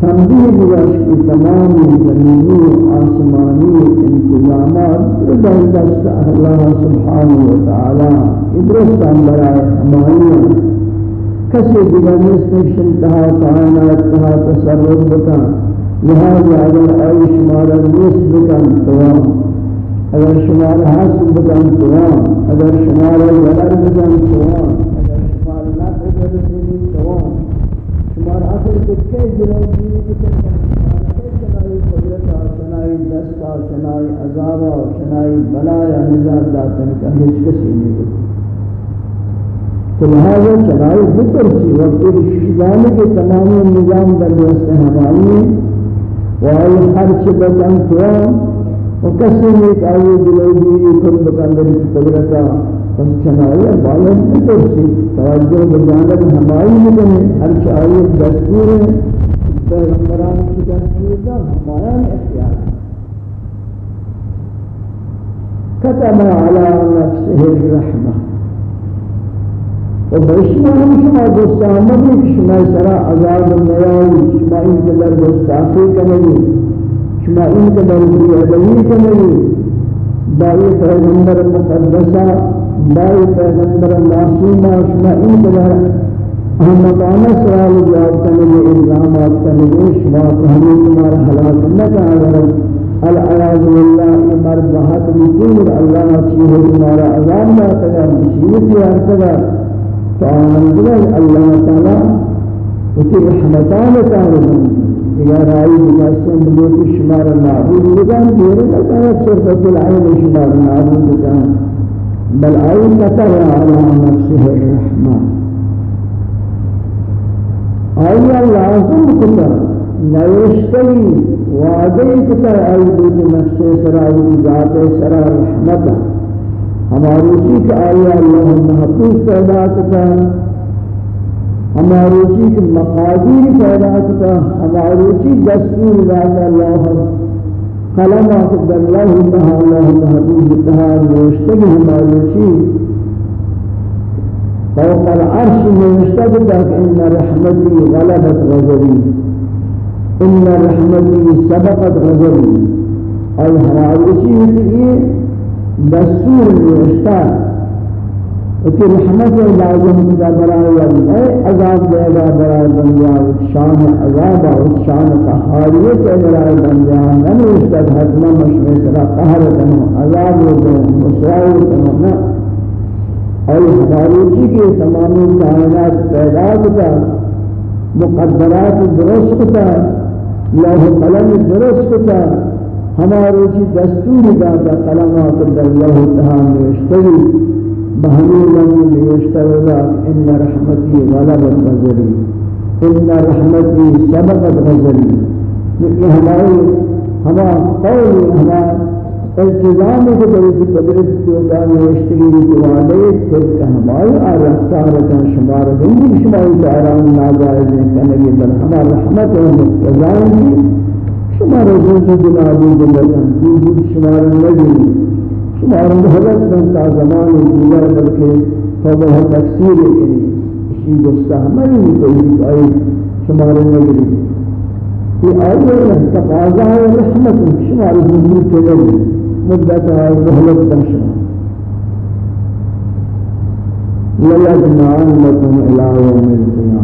تنبیه دیگر که تمام زمینی و آسمانی انتظامات در دست الله سبحانه و تعالی ادرستان برای همانی کسی دیگر نیست که شنتها کائنات تها تصرف بکن. لهذا اگر آئی شمارہ نیست بکن توام اگر شمارہ حسن بکن توام اگر شمارہ ضرر بکن توام مار اثر کچھ کے جلو دیئے کچھ چنائی قدرت اور چنائی دست اور چنائی عذاب اور چنائی بلا یا نجات داتن کا ہیچ کسی نہیں دیتا تو لہذا چنائی ذکر سی وقت شیدانی کے تمام نظام در دست وآئی حرچ بطن توان وکسی نیک آئی جلو دیئے کن بکندر قدرتا پس چنائی بالا ذکر سی توجہ بجانب ہمائی مکنے حرچ آئی دستور پیغمبران کی دستور دا ہمایان اختیار. كتب على نفسه الرحمة. وبشما هم شما دوستان شما سرا عذاب النياوي شما إن قدر دوستاقي كنبي شما إن قدر بيعدوي كنبي بائی پیغمبر مقدسہ بائی پیغمبر معصومہ شما إن قدر احمدانہ سوال جواب کرنے میں الزامات کرنے میں شما ہمیں تمہارا حلاق نہ کہا العیاذ باللہ مرد بہت مطور اللہ چیز تمہارا عذاب نہ تگا تگا تو آمن اللہ تعالی وفي رحمتان تعالى اگر آئی بکاسم بلوک شمار معبود بکان دیرے لکانا صرفت العین شمار معبود بکان بل أين ترى على نفسه الرحمة؟ أي لازم كنا لا يشتري. وعدي كتر أي نفسه سرى ذات سرى رحمة أما اسی آية کا الله اللہ محفوظ پیدا کرتا ہماری اسی کے مقادیر پیدا کرتا ہماری اسی دستور ذات اللہ قلما قد الله انها الله حبيب التهار ويشتبه ما يشيء فوق العرش يشتبهك ان رحمتي غلبت غزلي ان رحمتي سبقت غزلي اي حراوشي هي دستور يشتبه وكي رحمت لازم تدبرها يا عذاب دے گا برائے بندیا شان عذاب اور شان قہاریت کے برائے بندیا نہ اس کا حکم مشورہ سرا قہر کرنا عذاب دے مسائل کرنا اور ہماری جی کے تمام کائنات پیدا ہوتا مقدرات درست ہوتا لوح قلم درست ہوتا ہمارے جی دستور داتا کلمات اللہ تعالی بہمی لہم إن رحمتي غلبت غزلي. إن رحمتي سبقت غزلی یہ ہماری ہما قول ہما التزام کو درست قدرت کو دان اشتری کو والے پھر کہ ہماری آرختار کا شمار نہیں شمار آرام ناجائز ہے کہ بل ہمارا رحمت و مقتضا ہے شمار روز دل علی دل شمار نہیں شمار محلت من تا زمان دیگر بلکہ توبہ تکثیر کنی اسی گستہمنی کوئی آئی شمار نگری. یہ آئی تقاضا ہے رحمت شمار حضور کے لئے مدت ہے محلت بشنا لَيَجْمَعَنَّكُمْ إِلَىٰ يَوْمِ الْقِيَامَةِ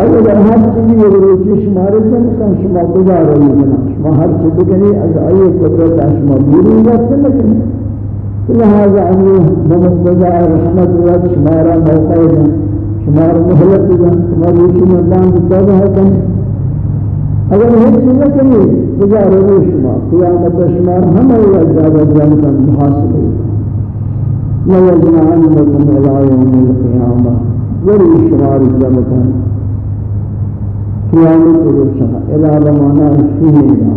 آیا در هر چیزی روزی شما را کنستم شما گذار رو میکنم شما هر چی بکنی از آیه قدرت شما بیرون رفت نکنی. لهذا أمر بمقتضى رحمت الله شما را موقع دن. شما را مهلت دن شما روشی مردان ہے کہ اگر هیچ نکنی گذار رو شما. قیامت ہم همه عذاب جان کن محاسبه لا يجمعنكم إلى يوم القيامه ولی شما را جمع کن. قیامت روشنا إلى رمانا فینا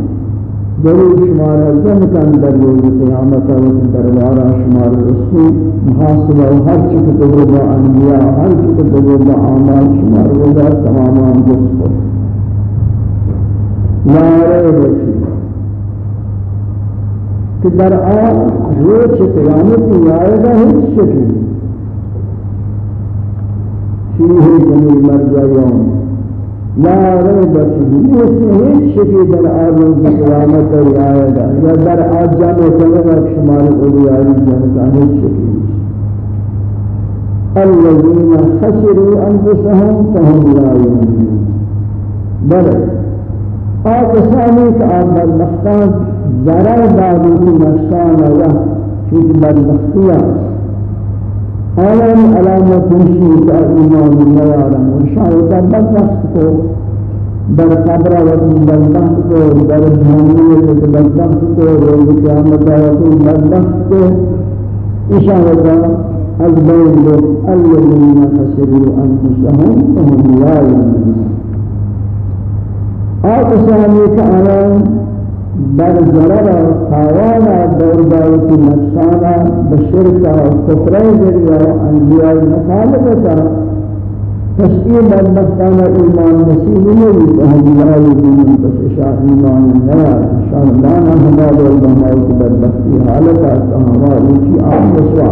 ضرور شمار جن کن در روز قیامت و دربارہ شمار رسول محاسبہ ہر چک تجربہ انبیاء ہر چک تجربہ اعمال شمار وزا تمامان جس پر لا ریب فی کہ در آ روز قیامت گا ہیچ شکل فیہ جمیل مرجع یوم لا ريب فيه يسهل شكي در آدم قيامة رعاية يا در آجام وكلمة شمال أولياء الجنة شيء الذين خسروا أنفسهم فهم لا يؤمنون بل آتساني كآب المختار ضرر دارون نفسان له في المختار عالم علامة الشيطة إمام الله عالم الشيطة بدبخت کو در قبر وقت بدبخت کو در جانیت بدبخت کو روز قیامت وقت بدبخت کو الذين خسروا أنفسهم وهم لا يعلمون آه آية ثانية كأعلام بل زرر و تاوان دور دار کی نقصان بشرک و کفر ذریعہ انبیاء مخالفتا تشکیل بدبختانہ ایمان نصیب نہیں تو ہم لائے دین بس اشاہ ایمان نیا شان دانا ہما دور بہمائی کی بدبختی حالتا آتا ہوا روچی آم رسوا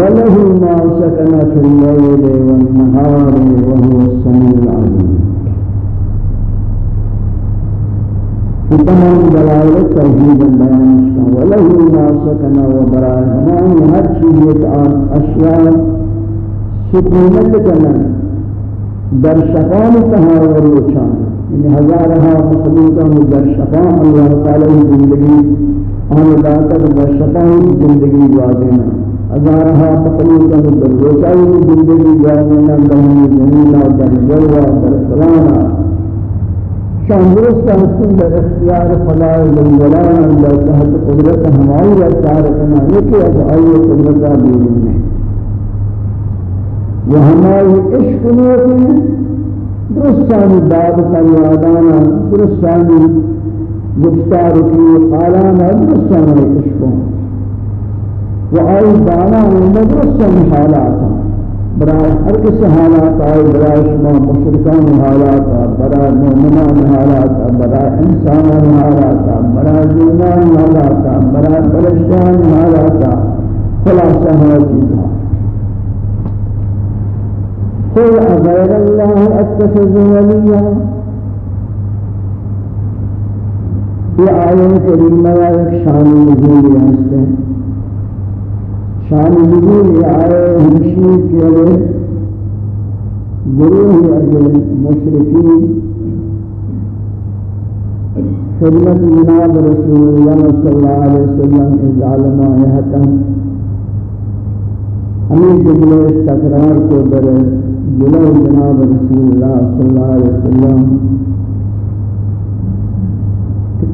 وله ما سكن في الليل والنهار وهو السميع العليم. في تمام دلائل التوحيد البيان وله ما سكن وبراء همان هر چیز اشیاء سکونت کنن در شفان تهار و یعنی هزارها مخلوقا در شفان اللہ تعالی زندگی آن داتا بشتائی زندگی جادینا ہزارہا تقلیقا در روچائی زندگی جادینا در زمینہ در جلوہ در فلانا شان درست ہستن در اختیار خدا جلولانا در تحت قدرت ہمائی رفتار کنا یکی از آئی قدرتا بیرون ہے وہ ہماری عشق نوکی درستانی باب فریادانا درستانی گفتار کی قالانا درستانی عشقوں و آئی دانا درستانی حالاتا برای ہر کس حالات آئے برای شما مشرکان حالات برای مومنان حالات برای انسانان حالات برای جنان حالات برای فرشتان حالات خلاصہ ہے چیزا قل غیر اللہ اتخذ ولیا یہ آیت کریمہ ایک شان نزول ہے شان نزول آئے ہمشی کے لیے گروہ از مشرکین خدمت جناب رسول اللہ صلی اللہ علیہ وسلم از عالمہ یہتا ہمیں جملے تکرار کو در جلو جناب رسول اللہ صلی اللہ علیہ وسلم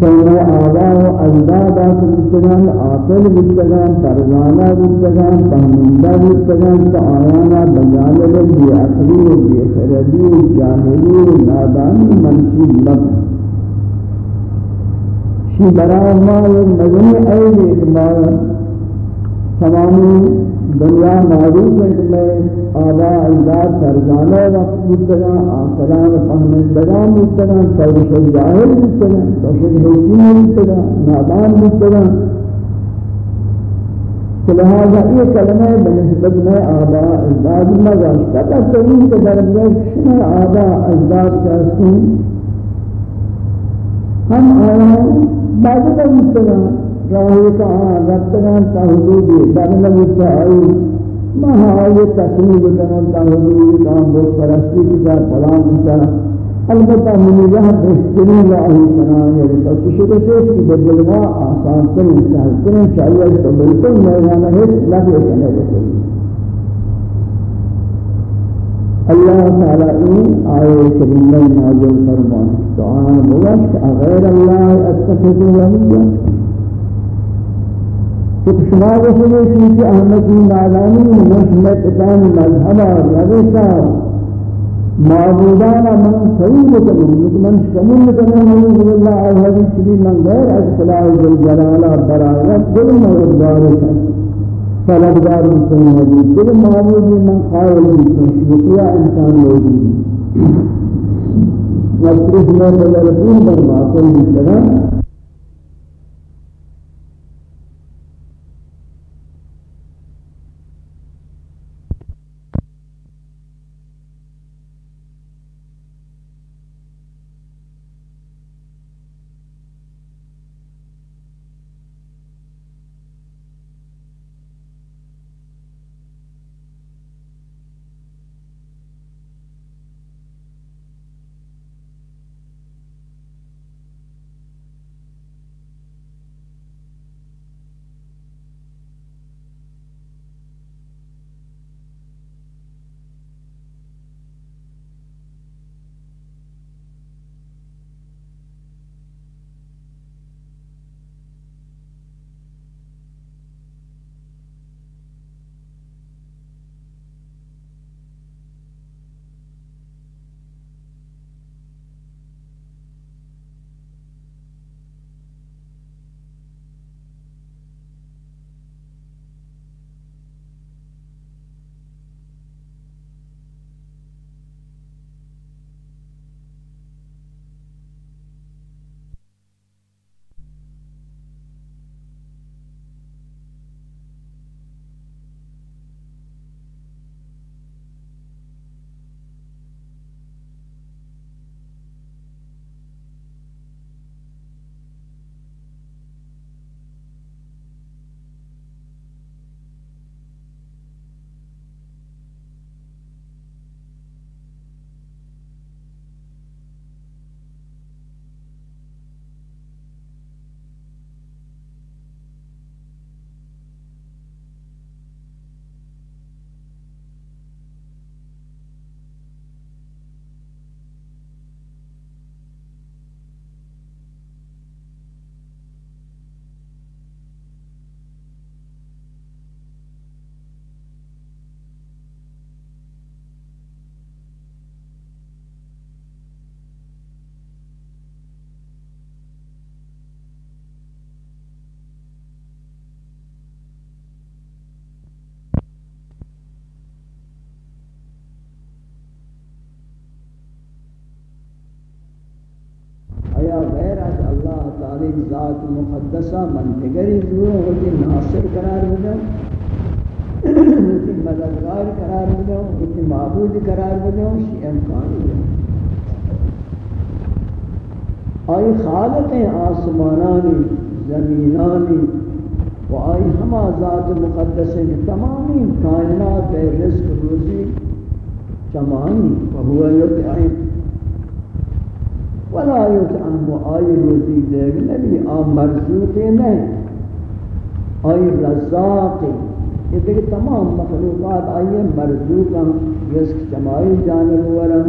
سورا آبا و اجدادا بودتگان عاقل بودتگان پرزانا بودتگان فهمنده بودتگان تا آیانا بجانب بی عقلی و بی خردی و جاهلی و نادانی منصوب نبود شی برای ما یک مجموع عید اکبار تمامی دنیا معروف ہے کہ میں آبا اجداد فرزانہ وقت مستگا آخران فہمندگان مستگا توشد جاہل مستگا توشد حیچی مستگا نادان مستگا لہذا یہ کلمہ بنسبت میں آبا اجداد مگاش پتہ سوین کے درمیان شما آبا اجداد کا سن۔ ہم آیا بعد مستگا راہی کا رفتگان تا حدودی بدل متعائی مہا آئی تصمیب کنن تا حدودی کام بہت پرستی کتا پلان کتا البتہ من یہ بہترین راہی سنانی تو کسی کو شیش کی بدلنا آسان کریں سہل کریں چاہیے تو بالکل میدانا ہے لگے کنے بکلی اللہ تعالیٰ این آئے کریمہ نازل فرمان آن بوشک غیر اللہ اتخذ ولیہ شما وشنی چیزی احمدی نالانی نشمت دان مذهبا روشا معبودانا من سویل کنم من شمول کنم نوز اللہ اوہدی چلی من غیر از صلاح جلجلالا برایت دل مغدار کن طلبدار مسلمانی دل معبودی من قائل کن شکریہ انسان لوگی مصرف میں بلدین برواقع مجھے بکنم تعالی ذات مقدسہ من دگری ہوتی ناصر قرار بدوں ہوتی مددگار قرار بدوں ہوتی معبود قرار بدوں شی امکان بدوں آئی خالق آسمانانی، زمینانی و آئی ہما ذات مقدس تمامی کائنات رزق روزی چمانی وهو یطعم ولا يطعم آئی روزی دے نبی آم مرزوق نہیں آئی رزاق یہ دیکھ تمام مخلوقات آئی مرزوقا رزق چمائی جانب ورم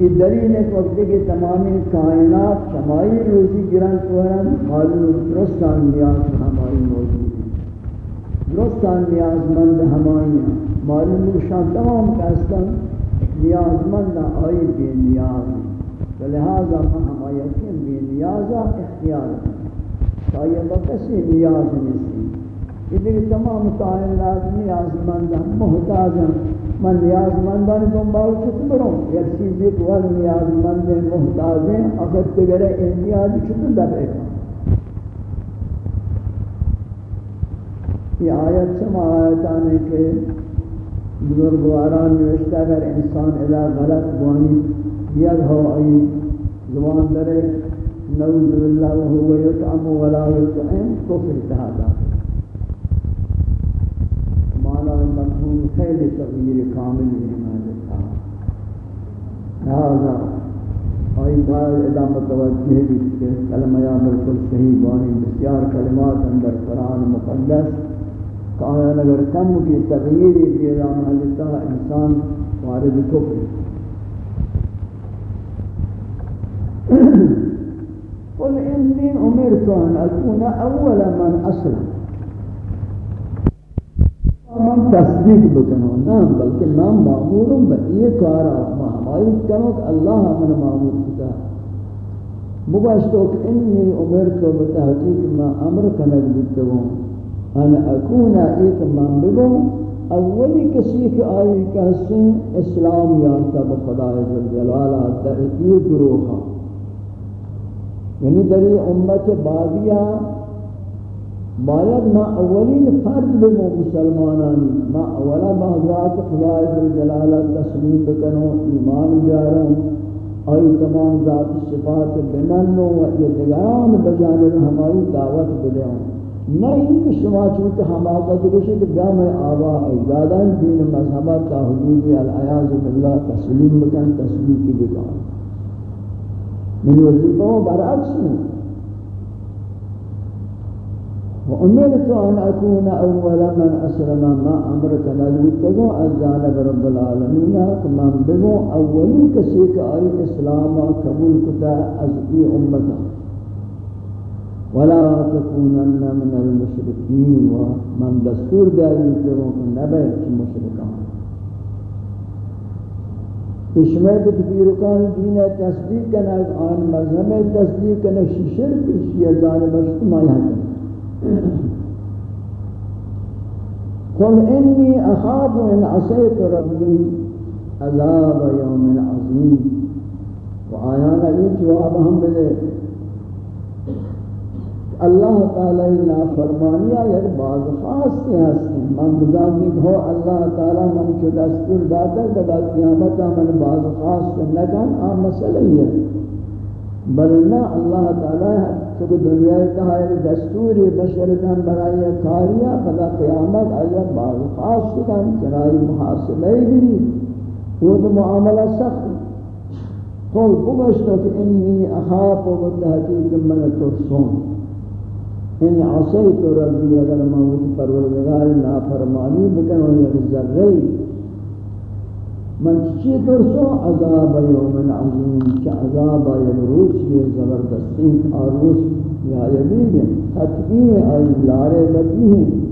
یہ دلیل ہے وقت کہ تمامی کائنات چمائی روزی گرن ورم معلوم درستان نیاز ہماری موجود. ہے درستان نیاز مند ہماری معلوم شان تمام کہستان نیاز مند آئی بے نیاز ہیں لہذا ہم یقین بھی نیازہ اختیار ہے یہ بکسی نیاز نہیں یہ دیکھ تمام کائنات نیاز مند ہیں محتاج ہیں من نیاز مندان دنبال چھت بروں یک چیز ایک ول نیاز مند ہیں محتاج ہیں اگر تگرے احتیاج چھت دبے گا یہ آیت سما آیتانے کے بزرگواران نوشتہ اگر انسان الہ غلط بوانی یک ہو ای زبان درے، نعوذ باللہ وهو یطعم ولا یطعم کفر تہادا مانا مفہوم خیلی تغییر کامل نہیں ہے لہذا آئی بار ادا متوجہ بھی کہ کلمہ یا بالکل صحیح بانی، بسیار کلمات اندر قرآن مقدس کہ اگر کم کی تغییری بھی ادا محلتا انسان وارد کفر قل إني أمرت أن أكون أول من أسلم. من تصدیق بکنو. نام بلکہ نام معمولم بئی کارا محمایت کنو کہ اللہ من معمول کتا. مباشتو کہ انی امرتو بتحقیق ما امر کنک بتگو ان اکون ایک من بگو. اولی کسی کہ آئی کہ اسلام یارتا بخدا عزالجلالہ در یہ گروہ یعنی در امت بادیہ باید ما اولین فرد بمو مسلمانانی. ما اولا بہذات خدای در جلالت تسلیم بکنو ایمان جاروں آئی تمام ذات صفات بمنو و اتگران بجانب ہماری دعوت بدیوں نہ ان کی شما چونکہ حماقت کشی کہ بیا آبا اجدادان دین مذہبت کا حدودی العیاض باللہ تسلیم بکن تسلیم کی بکن. من وظیفہ برعکس وأمرت أن أكون أول من أسلم ما أمرك لأيتكو أجانب رب العالمين كما بغو أولي كسيك أي إسلام قبول كتا أزئي أمتا ولا تكونن من المشركين ومن دستور دائم كرون نبيت مشركان اشمه بتفیرکان دین تصدیق کنه آن مذهب تصدیق کنه شرک شیعه بشت مایا قل انی اخاب ان عصیت ربی عذاب یوم عظیم. و آیانا یہ جواب ہم بلے اللہ تعالی نا نافرمانیہ یک بعض خاص کے ہستے ہیں من بزانی ہو اللہ تعالی من چو دستور داتا بدا قیامتا من بعض خاص کے نکن آم مسئلہ ہی ہے۔ بلنا اللہ تعالی چکہ دنیا کا ہے، دستوری بشرتاں برائی کاریا بدا قیامت آیا بعض خاص سے کن چرائی محاسبہ بھی وہ تو معاملہ سخت قل بگشتو کہ انی اخاف و بتحقیق من ترسون۔ ان عصیت ربی اگر موت پروردگار نافرمانی بکنو یک ذرے من چی ترسو؟ عذاب یوم عظیم چی عذاب یک روچ یہ زبردستی آروس یا یبی گئے حتمی آئی لارے لگی ہیں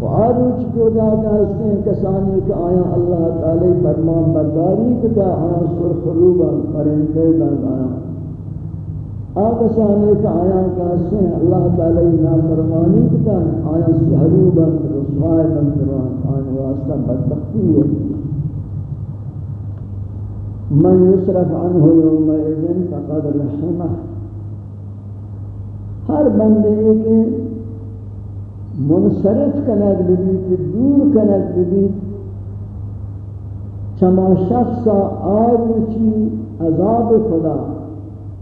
و آروچ کو جا کہتے ہیں کسانی کہ آیا اللہ تعالی فرمان برداری کتا، آیا سر خلوبا پرنتے بند آیا آکسانے کا آیا کہتے ہیں اللہ تعالی نافرمانی کتا آیا سہرو بند رسوائے بند روان آن واسطہ بدبختی ہے۔ من يصرف عنه يومئذ فقد رحمه ہر بندے کے منصرف کنک ببیت دور کنک ببیت چما شخص آروچی عذاب خدا۔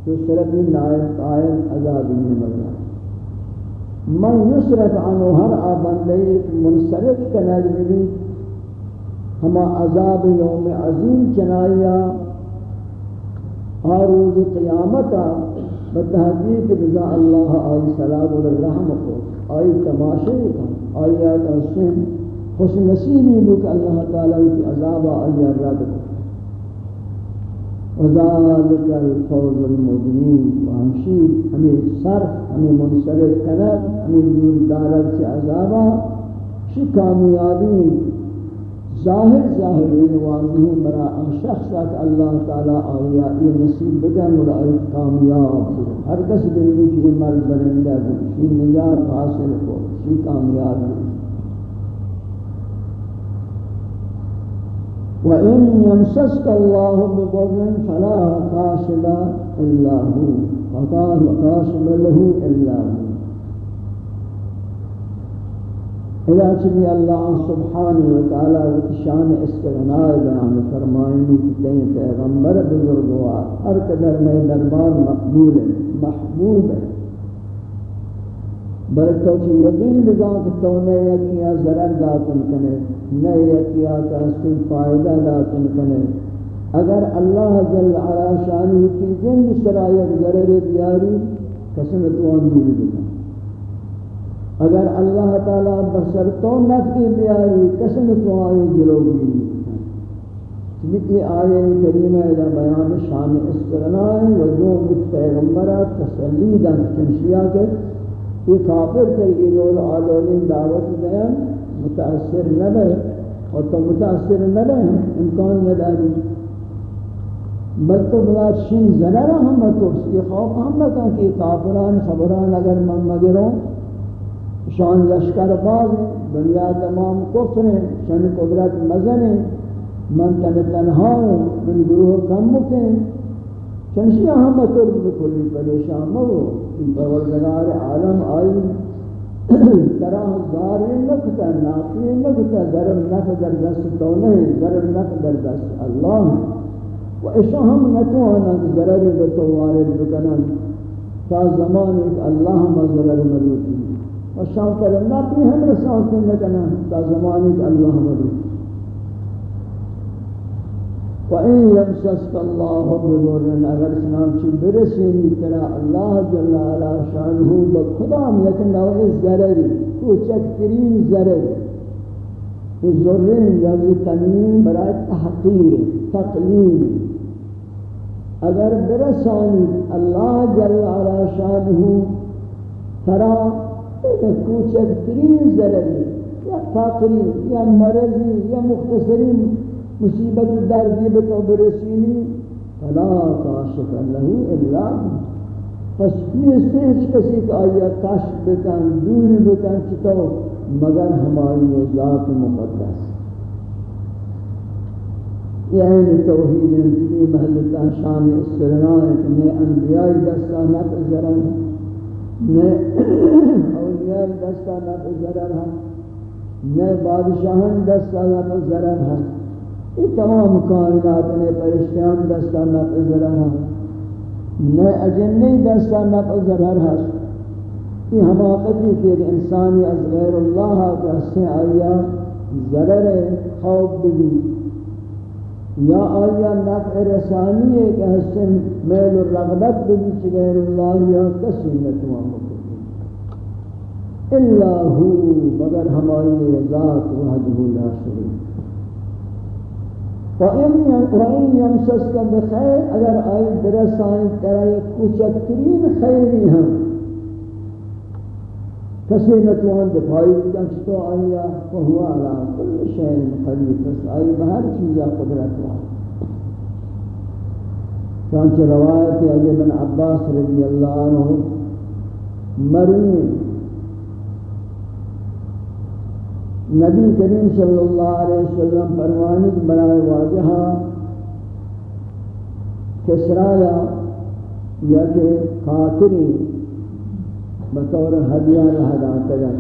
تو صرف نائب قائل عذاب نمجا من یصرف عنو ہر آبندے ایک منصرف کنک ببیت ہما عذاب یوم عظیم چنائیا آروز قیامتا بتحقیق رضا اللہ، آئی سلام الرحم کو، آئی تماشے کا آئی آتا سن خوش نصیبی بک اللہ تعالی کی عذاب آئی رد کو۔ وذالک الفوز المبین وہمشید ہمیں سر ہمیں منصرف کنر ہمیں دور دارت سے عذابا شی کامیابی؟ ظاہر ظاہر واضح برا ان شخص اللہ تعالی آیا یہ نصیب بکن اور آئی کامیاب ہر کس دنگی کی مر برندہ بھی نجات حاصل کو شی کامیاب بھی وَإِن يَمْسَسْكَ اللَّهُ بِضُرٍّ فَلَا كَاشِفَ إِلَّا هُوَ. وَقَالَ كَاشِفَ لَهُ إِلَّا هُوَ. اذا چلی اللہ سبحانہ وتعالی وتشان استغناء بیان فرمائنی کہ پیغمبر بزرگوار ہر قدر میں دربار مقبول محبوب. ہے بل تو یقین کہ تو نے داتن کنے نہ یکیا تحصیل فائدہ داتن کنے اگر اللہ جل علا شانہ کی جن سرایت ضرر دیاری قسم تو اندور بکن اگر اللہ تعالی بسر تو نفی بیاری، قسم تو آئے جلوگی چلی آئے کریمہ اذا بیان شان استغنائی و جو بت پیغمبرہ تسلی دن کے، یہ کافر کر یہ لول آلولین دعوت دیا متاثر نہ بے اور تو متاثر نہ بے امکان نداری بل تو بلا شین زنرہ ہم تو یہ خوف ہم بتا کہ کافران، خبران اگر من مگروں، شان لشکر باز دنیا تمام کفر ہیں، شان قدرت مزن ہیں، من تن تنہا ہوں، من گروہ کم مکیں چنشی ہم ترد بکلی پریشان مو ان پروردگار عالم آئی طرح زاری نکتا ناقی نکتا درم نف در دست تو نہیں ضرر نف در دست اللہ۔ و اشا ہم نتوانا ضرر بتو وارد بکنن تا زمان ایک اللہ ہم مزرر مروتی و شاکر اللہ بھی ہم رسالتیں نکنن تا زمان ایک اللہ مدد وَإِن يَمْسَسْكَ اللَّهُ بِضُرٍّ، اگر چنانچہ برسینی ترا اللہ جل علا شانہ بخدام لیکن نوع ضرری کوچک ترین ضرر یہ ضرر یعنی تنین برای تحقیر تقلیل اگر برسانی اللہ جل علا شانہ ترا کوچک ترین ضرری، یا فقری، یا مرضی، یا مختصری مصیبت دردی بتو برسینی فلا کاشف له الا پس نیستے ہیچ کسی کا آیا کاشف بکن، دور بکن چطو مگر ہماری ذات مقدس. یعنی توحید انتبی محلتا شان استغناء ہے کہ میں انبیاء دستا نت ذرا میں اولیاء دستا نفع ضرر ہے نہ بادشاہان دستا نفع ضرر ہے یہ تمام کائنات نے پرشتیان دستا نفع ضرر ہاں۔ ہے نہ اجنی دستا نفع ضرر ہے یہ حماقتی کہ انسانی از غیر اللہ کا سے آیا ضرر خوف بھی۔ یا آیا نفع رسانی ہے کہ حسن میل الرغبت بھی غیر اللہ یا کسی نتوان الا هو مگر ہماری ذات وحده لا شریک وَإِن يَمْسَسْكَ بِخَيْرٍ اگر آئی درسائیں برسائیں ترہ کچھترین خیری ہم کسی نتوان دفاعی کن چھتو آئیا فہو علا کل شہر قریب پس آئی بہر چیزا قدرت وہاں چانچہ روایت علی بن عباس رضی اللہ عنہ مرمین نبی کریم صلی اللہ علیہ وسلم فرمانی کہ برائے واجہا کسرایا یا کہ خاطری بطور ہدیہ رہا تگا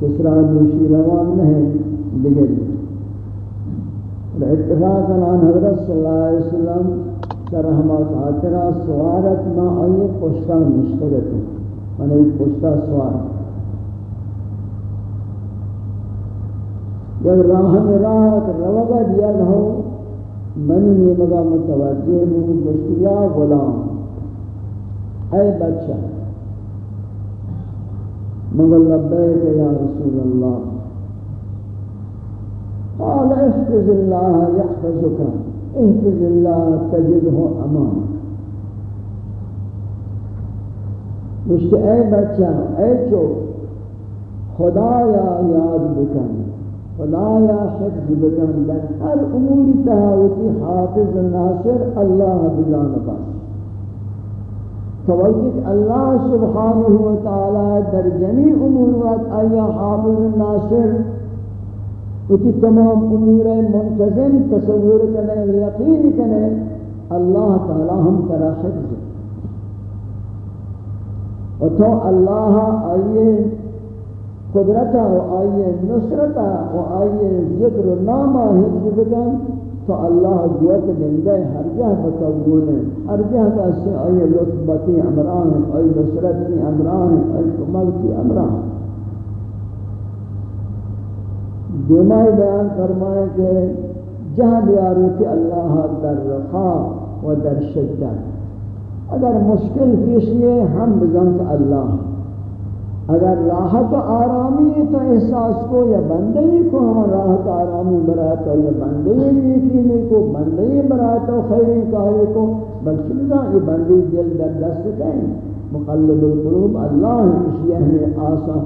کسرا دوشی روان نہیں، دیگر۔ اتفاق عن حضرت صلی اللہ علیہ وسلم سرحمہ خاطرہ سوارت ما آئیے پشتہ مشترک من ایک پشتہ سوارت جب راہ میں راہ روگا دیا ہو، من نے مگا متوجہ ہوں بشیا غلام۔ اے بچہ، مگر لبیک یا رسول اللہ۔ قال احفظ الله يحفظك احفظ الله تجده امامك مشت اے بچہ، اے چو خدایا یاد بکن۔ خدایا حفظ بکن در ہر امور تہاوتی حافظ ناصر اللہ بلا نباس توجد اللہ سبحانہ وتعالی در جمیع امور وقت آیا حافظ ناصر، اتی تمام امور منتظم تصور کرنے یقین کرنے اللہ تعالی ہم ترا حفظ. و تو اللہ آئیے قدرتا و آئیے نصرتا و آئیے ذکر و نامہ حفظ بکن تو اللہ جوت دندے ہر جہ بتونے ہر جہ کا سے آئے لطفتی امران آئے نصرتی امران آئے کمالتی امران دیمائی بیان فرمائے کہ جہاں بیارو کہ اللہ در رخا و در شدت۔ اگر مشکل پیشیے ہم بزنت اللہ۔ اگر راحت آرامی تو احساس کو یا بندگی کو ہم راحت آرامی براتا یا بندگی نیکینے کو، بندگی براتا خیری کاری کو، بلکہ نہ یہ بندگی دل در دست کہیں۔ مقلب القلوب، اللہ اشیاء ہے آسا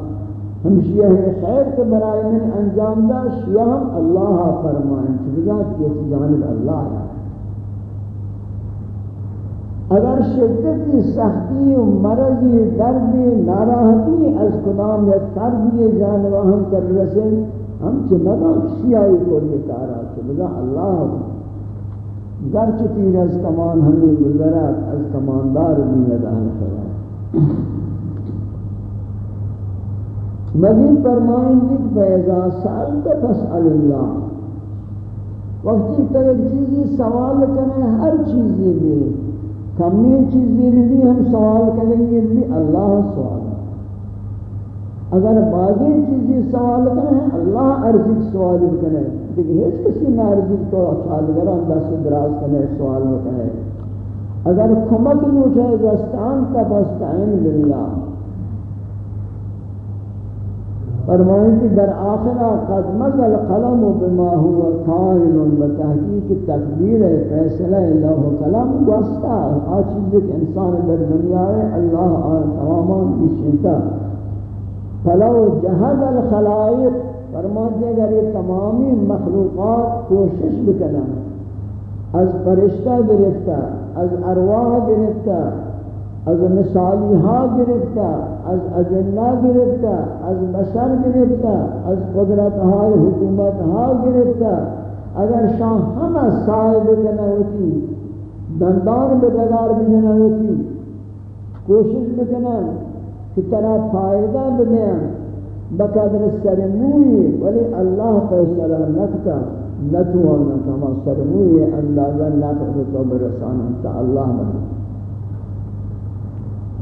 ہم شیعہ خیر کے برائے من انجام دا شیعہ اللہ فرمائیں۔ چلگا کہ جانب اللہ ہے۔ اگر شدتی، سختی و مرضی، دردی، ناراحتی از کدام یا تربی جانب ہم کر رسل ہم چھ چنگا شیعی کو یہ کارا چلگا اللہ در چتیر از کمان ہمیں گزرات، از کماندار بھی ندان خدا مزید فرمائیں کہ فیضا سالت فسأل اللہ. وقتی تک چیزی سوال کریں، ہر چیزی بھی کمی چیزی بھی ہم سوال کریں گے بھی اللہ سوال اگر بعضی چیزی سوال کریں، اللہ عرضی سوال کریں۔ دیکھیں، ہیچ کسی میں عرضی تو سوال کریں دست دراز کریں، سوال کریں۔ اگر کمک لوٹے دستان کا استعین باللہ فرمائیں کہ در آخرہ قد مزل قلم بما هو قائل بتحقیق تقدیر فیصلہ اللہ قلم واسطہ آ چیز کہ انسان در دنیا ہے، اللہ تمامان کی شنتا فلو جہد الخلائق فرمائیں اگر یہ تمامی مخلوقات کوشش بکنن، از فرشتہ گرفتا، از ارواح گرفتا از مثالی ها گرفتا از اجنہ گرفتا از بشر گرفتا از قدرت های حکومت ها گرفتا اگر شان همه صاحب کنه ہوتی دندان به دگار بجنه ہوتی کوشش بکنن کہ طرح فائدہ بدیں بقدر سرموئی ولی اللہ فیصلہ نکتا نتوانا کما سرموئی اندازہ نکتا تو برسانا تا اللہ بنا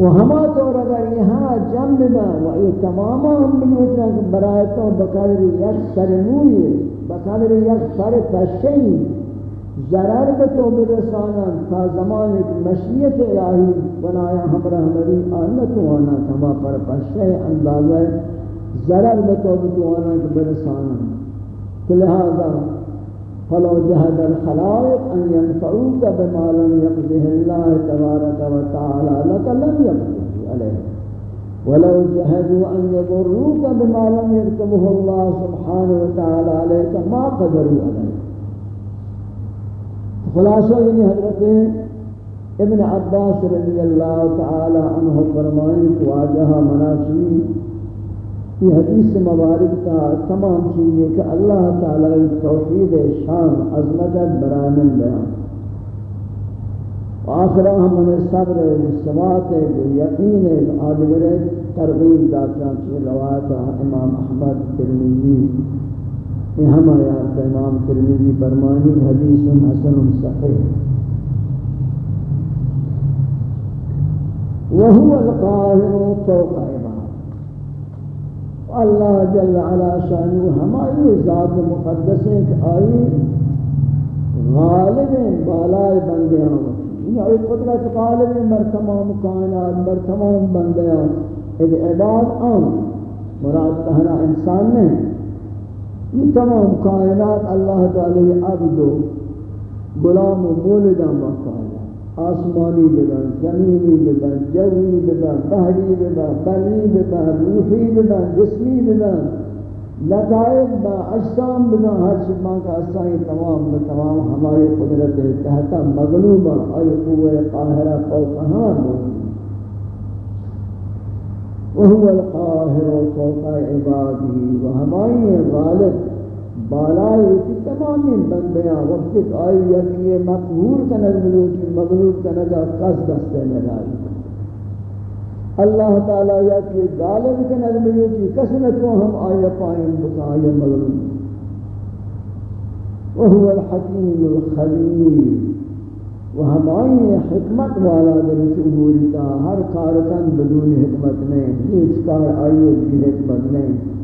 و ہما طور اگر یہاں جنب میں و یہ تمام ہم بلوچنا کہ برایتوں بقدر یک سرموئی بقدر یک سر پشئی ضرر بتو برسانا تا زمان ایک مشیت الہی بنایا ہمرا ہمری آنتو آنا کما پر پشئی اندازہ ضرر بتو بتو آنا کہ برسانا لہذا فلو جهد الخلائق أن ينفعوك بما لم يقضه الله تبارك وتعالى، لك لم يقضه عليه ولو جهدوا أن يضروك بما لم يكتبه الله سبحانه وتعالى عليك ما قدروا عليه خلاصہ یعنی حضرت ابن عباس رضی اللہ تعالی عنہ فرمائیں کہ واجہ مناسبی یہ حدیث مبارک کا تمام چیزیں کہ اللہ تعالی توحید شان، عظمت برامن بیان۔ آخرہ ہم نے صبر ہے ثبات ہے یقین ہے آدگر ترغیب داتا چھ روایت امام احمد ترمذی۔ یہ ہم آیات امام ترمذی فرمانی حدیث حسن صحیح۔ وهو القاهر فوق اللہ جل علا شانو ہماری ذات مقدس کہ آئی غالب بالائے بندیاں یعنی آئی قدرت غالب بر تمام کائنات بر تمام بندیاں۔ اذ عباد آن مراد تہنا انسان نہیں یہ تمام کائنات اللہ تعالی عبد غلام و مولدہ مقام آسمانی بدن، زمینی بدن جوی بدن، بحری بدن، بلی بدن، روحی بدن، جسمی بدن. لطائب با اجسام بدن، ہر شبان کا اجسامی تمام تمام ہماری قدرت تحتا مغلوبا آئی قوة قاہرہ فوق ہمان موجود وهو القاهر فوق عباده وهمائي غالب بالائے کی تمام بندیاں وقت آئی یکی مقہور کا نظملوٹی مغلوب کا نگا قصد دستے نگاری اللہ تعالیٰ یکی غالب کا نظملوٹی کسنتو ہم آئی پائیں بکا آئی مغلوب. وهو الحکیم الخبیر. وہمائی حکمت والا در اموری تا، ہر کارکن بدون حکمت نہیں، ہیچ کار آئیے بھی حکمت نہیں.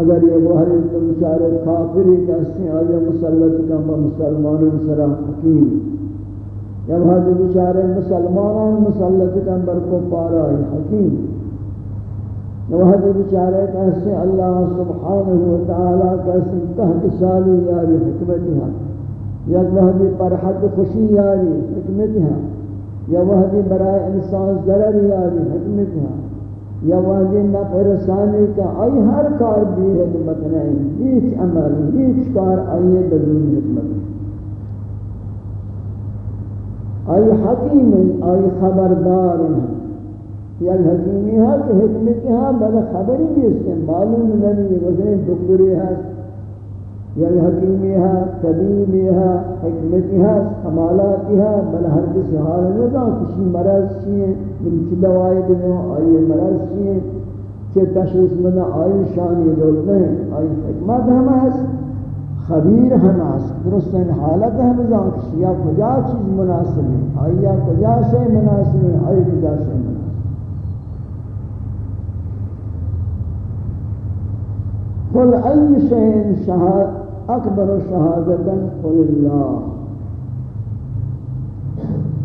اگر یہ بہر تو بچارے کافری کہتے آیا مسلط کا مسلمان سرا حکیم، یا بہر بچارے مسلمان مسلط کا بر کو پارا حکیم۔ یا بہر بچارے کہتے اللہ سبحانہ وتعالی کہتے تحت سالی یاری حکمتها یا بہر پر حد خوشی یاری حکمتها یا بہر برائے انسان ضرر یاری حکمتها یا واجی نفع رسانی کا آئی ہر کار بھی حکمت مطلب نہیں، ہیچ عمل، ہیچ کار آئیے بدون حکمت آئی حکیم، آئی خبردار یا حکیمی ہے کہ حکمتی ہاں بلا خبری بھی اس کے معلوم نہیں وزن دکتری ہے۔ یعنی یا حکیمی ہے طبیبی ہے حکمتی ہے کمالاتی ہے بل ہر کسی حال میں تو کسی مرض چیئے، من چی دوائی دنوں آئی مرض چیئے، چی تشخیص منا، آئی شانی لوگ نہیں، آئی حکمت ہم ہے خبیر ہم ہے درست ان حالت ہم جان کسی یا کجا چیز مناسب ہے آئی یا کجا شئی مناسب ہے آئی کجا شئی مناسب قل أي شيء شهاد اکبر شہادتا قل اللہ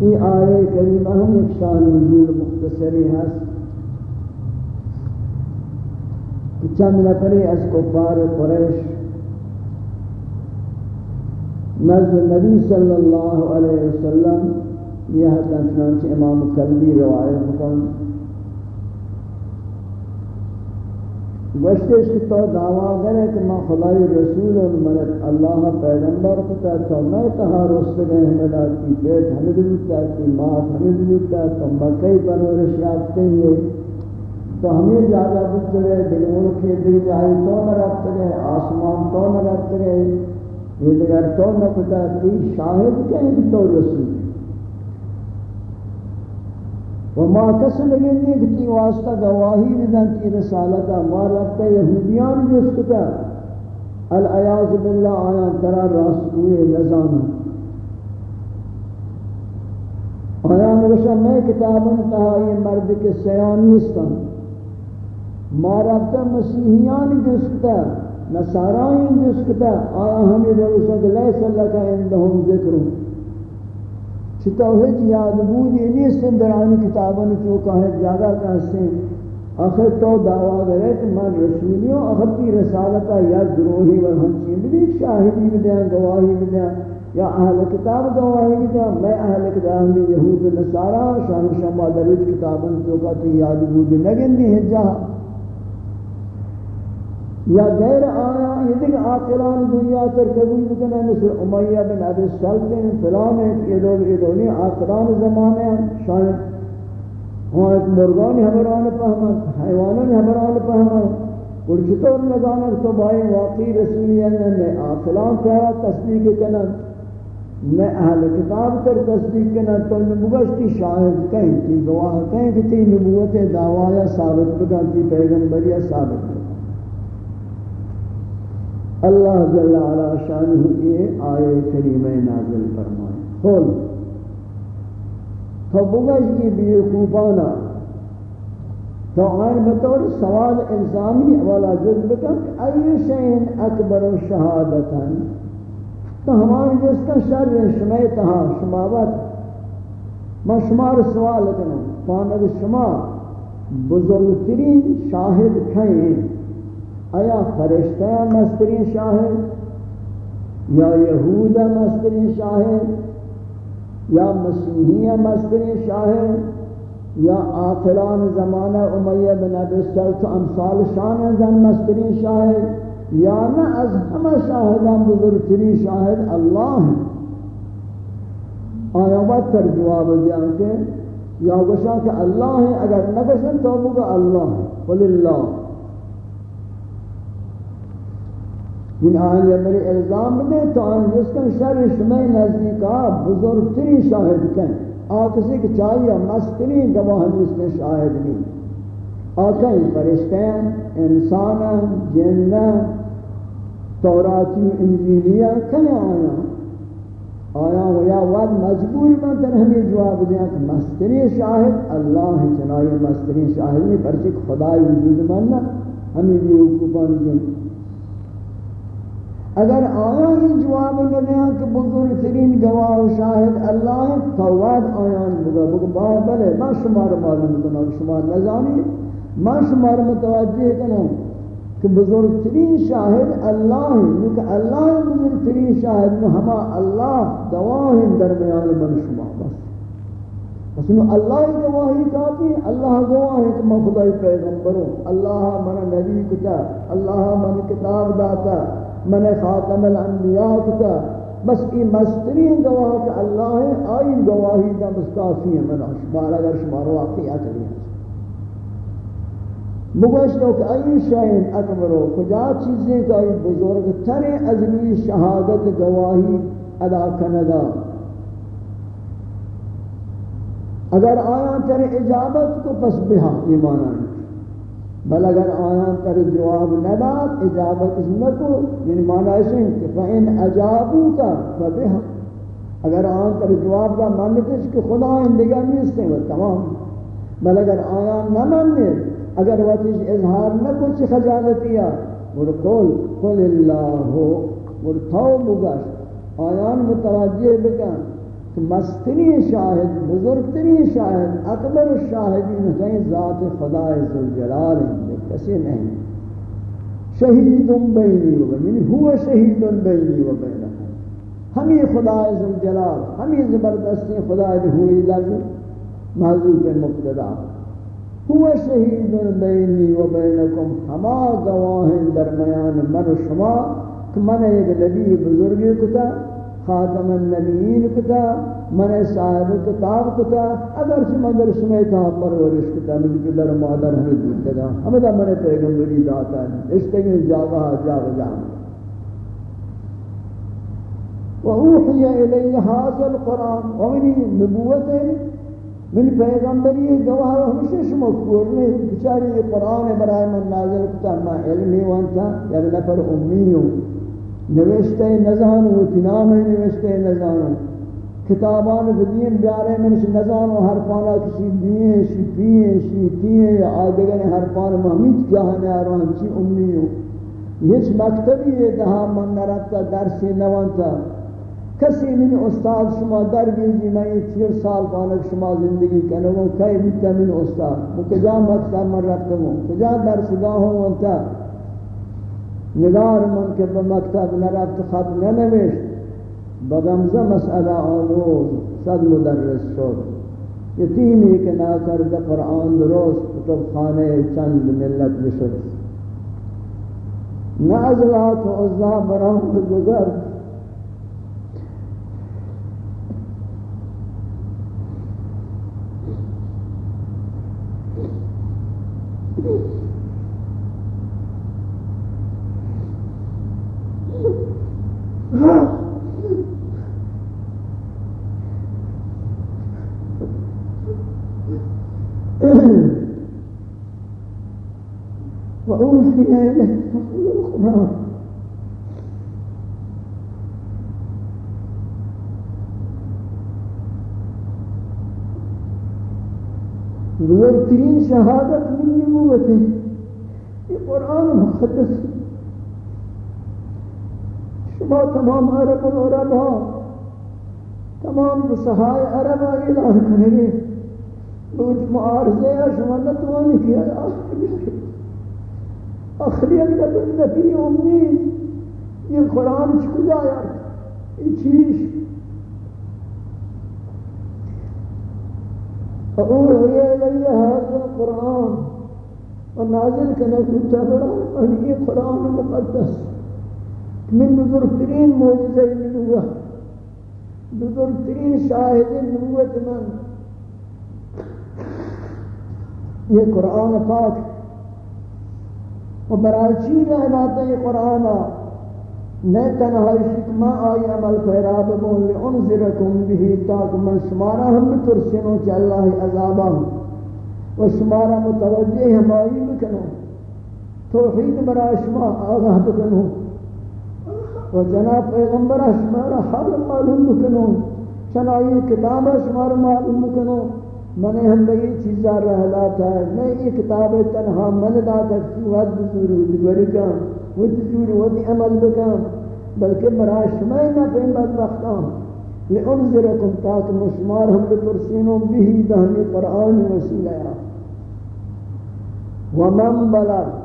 یہ آئے کریمہ ہم ایک شان نزول مختصری ہے چند نفری از کفار قریش نزد نبی صلی اللہ علیہ وسلم یہ حدن چنانچہ امام کلبی روایت مکان گوشتش کہ تو دعویٰ کرے کہ میں خدای رسول و ملک اللہ پیغمبر کتا تو میں تہا رستگے حمدات کی بیت ہمیں حمد لکتا کی مات حمد لکتا تو مکہی پرورش یافتے ہیں تو ہمیں زیادہ بچ گئے دلوں کے دل جائی تو نہ رکھتے گئے، آسمان تو نہ رکھتے گئے۔ یہ دیگر تو نہ کتا تی شاہد کہیں کہ تو رسول۔ وما کس لگن نہیں کہ تی واسطہ گواہی بدن تی رسالتا ما ربتا یہودیان جس کتا العیاض باللہ، آیا ترا راسکوئے نظانا آیا نوشا میں کتابن تہا یہ مرد کے سیان نیستا ما ربتا مسیحیان جس کتا نصارائن جس آیا ہمیں نوشا کہ لیس اللہ کا اندہم ذکروں۔ چھ توحید یاد بود یہ نیستن در آنی کتابوں کی کہے زیادہ کہتے آخر تو دعویٰ کرے کہ میں رسولی ہوں، آخر کی رسالتا یا دروہی و ہمچین بھی شاہدی بھی دیں گواہی بھی دیں یا اہل کتاب گواہی بھی دیں میں اہل کتاب میں یہود نصارہ شان شما دروج کتابوں کی کہتے یاد بود نگن دی حجہ یا غیر آیا، یہ دیکھ آقلان دنیا تر قبول بکنے، مثل امیہ بن عبی ابی سلطن فلان ہے یہ لوگ یہ لوگ آقلان زمانے ہیں، شاید ہاں ایک مرگانی ہمران پہمان، حیوانان ہمران پہمان اور چطور نظانک تو بھائی واقعی رسولی ہے آقلان تیرا تصدیق کنن نہ اہل کتاب کر تصدیق کرنا تو نبوتی شاہد، کہیں تھی گواہ، کہیں کہ تی نبوت دعویٰ ثابت بکا تی پیغمبریہ ثابت بکا اللہ جل علا شانہ یہ آئے کریمہ نازل فرمائے۔ کھول۔ تو بگش کی بھی خوبانا تو آئین بطور سوال الزامی والا جذب بکا کہ ای شین اکبر شہادتاً۔ تو ہماری جس کا شر شمع تہا شماوت۔ میں شمار سوال کروں۔ پانک شما بزرگترین شاہد کھائیں۔ آیا فرشتہ مسترین شاہد؟ یا یہود مسترین شاہد؟ یا مسیحی مسترین شاہد؟ یا آخران زمانہ امیہ بن ابی سلط امثال شان زن مسترین شاہد؟ یا نہ از ہمہ شاہدان بزرگتری شاہد؟ اللہ آیا بات کر جواب دیا کہ یا گوشا کہ اللہ ہیں، اگر نہ گوشن تو بگا اللہ ہے قل اللہ۔ جن آن یا میرے الزام دے تو آن جس کا شر شمع نزدیکا بزرگتری شاہد کہیں آ کسی کی چاہیے مستری گواہ جس میں شاہد نہیں۔ آکہیں فرشتین انسان جنہ توراتی و انجیلیہ کیا آیا؟ آیا و یا واد مجبور من در ہمیں جواب دیا کہ مستری شاہد اللہ چنائی مستری شاہد نہیں پرچک خدای وجود مننا ہمیں بھی حقوقان جن اگر آیا ہی جواب نہ دیا کہ بزرگ ترین گواہ و شاہد اللہ تو آیان بگا بگا با، بلے ما شمار معلوم کنا شمار نظانی ما شمار متوجہ کنا کہ بزرگترین شاہد اللہ ہے، کیونکہ اللہ بزرگترین شاہد میں ہما اللہ گواہ درمیان من شما، بس۔ بس انہوں اللہ گواہی کافی، اللہ گواہ کہ میں خدای پیغمبروں، اللہ من نبی کتا، اللہ من کتاب داتا من خاتم الانبیاء کتا بس یہ مسترین گواہ کہ اللہ ہے آئی گواہی کا بس کافی ہے، من شمار، اگر شمار واقعیت واقعہ کریں مگوشتو کہ ای شاہد اکبرو، کجا چیزیں کہ ای بزرگ تر ازلی شہادت گواہی ادا کنگا اگر آیاں تر اجابت کو پس بہا ایمان آئیں بل اگر آیاں تر جواب نداد، اجابت اس نکو یعنی معنی ایسے کہ فَإِنْ أَجَابُوكَ فَبِهَا اگر آیاں تر جواب دا کا مانتش کہ خدا اندگا نہیں اس وہ تمام۔ بل اگر آیاں نہ ماننے اگر وہ اظہار نہ کچھ خجالتیا اور قول قل اللہ اور تو مگش آیان متوجہ بکن۔ مستنی شاہد بزرگتری شاہد، اکبر شاہدین کہیں ذات خدا ذوالجلال ہیں، کسی نہیں۔ شہید بینی و بینی یعنی هو شہید بینی و بینی۔ ہمیں خدا ذوالجلال، ہمیں زبردستی خدا ہوئی لفظ محضوب مقتدہ هو شہید بینی و بینکم، ہما گواہ درمیان من و شما، کہ من ایک نبی بزرگی کتا خاتم النبیین کتا، من صاحب کتاب کتا، اگر شما در شما تا پرورش کتا مجھے جی پدر مادر ہمیں دید دگا ہمیں دا من پیغمبری داتا ہے اشتگی جاگہ جاگہ جاگہ وَأُوحِيَ إِلَيَّ هَذَا الْقُرْآنِ، وَمِنِ نبوته من پیغمبری گواہ ہمیشہ شما کورنے بچاری یہ قرآن برائے من نازل کتا ما علمی وانتا یا نفر امی ہوں۔ نوشتے نزان و تنام نوشتے نزان. کتابان بدین بیارے من سے نزان و حرفانا کسی بیئے شی پیئے، شی تیئے یا آدگر حرفان محمید کیا ہے نیاران چی امی ہوں یہ مکتبی ہے دہا من نرکتا درسی نوانتا کسی من استاد شما در بیجی میں یہ چیر سال پانک شما زندگی کنو، کئی بیتا من استاد. وہ کجا مکتب من رکھتا ہوں کجا درس گاہوں وانتا نگار من کے بمکتب نرکت خط ننوشت. بغمزہ مسئلہ آنوز صد مدرس شد. یہ تیمی کہ نہ کرد قرآن درست کتب خانے چند ملت بشد نہ ازلات و عزا برام بزرگ وأوحي إليه القرآن. بزرگترین شهادة من نبوته. القرآن المقدس تمام عرب العربا تمام سہائے عرب اعلان کرنے بود معارضے اشمنت وانی کیا آخری اگر نبی امید یہ قرآن چکو جایا یہ چیز فقول هي إلي هذا القرآن. ونازل كنك التبرع أن هي قرآن مقدس. من بزرگترین معجزہ نبوت. بزرگترین شاہد نبوت من. یہ قرآن پاک. و برای چی رحمات یہ قرآن؟ نہ تنہائی شکمہ آئی عمل پیرا بمون لئنذرکم بھی تاک من شمارا ہم بترسنوں چا اللہ عذابا ہوں. و شمارا متوجہ ہمائی بکنوں توحید برا شما آگاہ بکنوں و جناب پیغمبر شمارا حال معلوم بکنوں چنائی کتاب شمارا معلوم بکنوں من ہم بئی چیزا رہلاتا ہے، میں یہ کتاب تنہا من دا تکسی ود بزرود ورکا ود جور ود عمل بکا، بلکہ برای شمائی نہ پہن بدبختان لئنذرکم تاک مشمار ہم بترسینوں بھی بہنی قرآن وسیلہ ومن بلد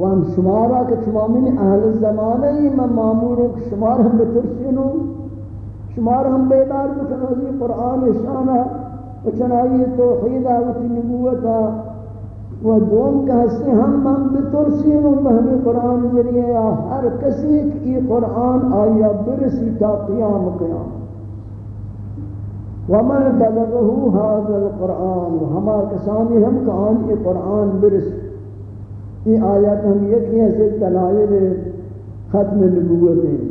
وہم شمارا کہ تمامین اہل زمانہ ہی من معمور ہوں کہ شمار ہم بترسینوں شمار ہم بیدار بکنوزی قرآن شانہ وچنائی توحید آوتی نبوتا و دوم کہ ہستے ہم من بترسین و بہمی قرآن ذریعہ ہر کسی کی قرآن آیا برسی تا قیام قیام. ومن بلغه هذا القرآن، و ہما کسانی ہم کہان قرآن برس یہ آیات ہم یکی ایسے دلائل ختم نبوت ہیں۔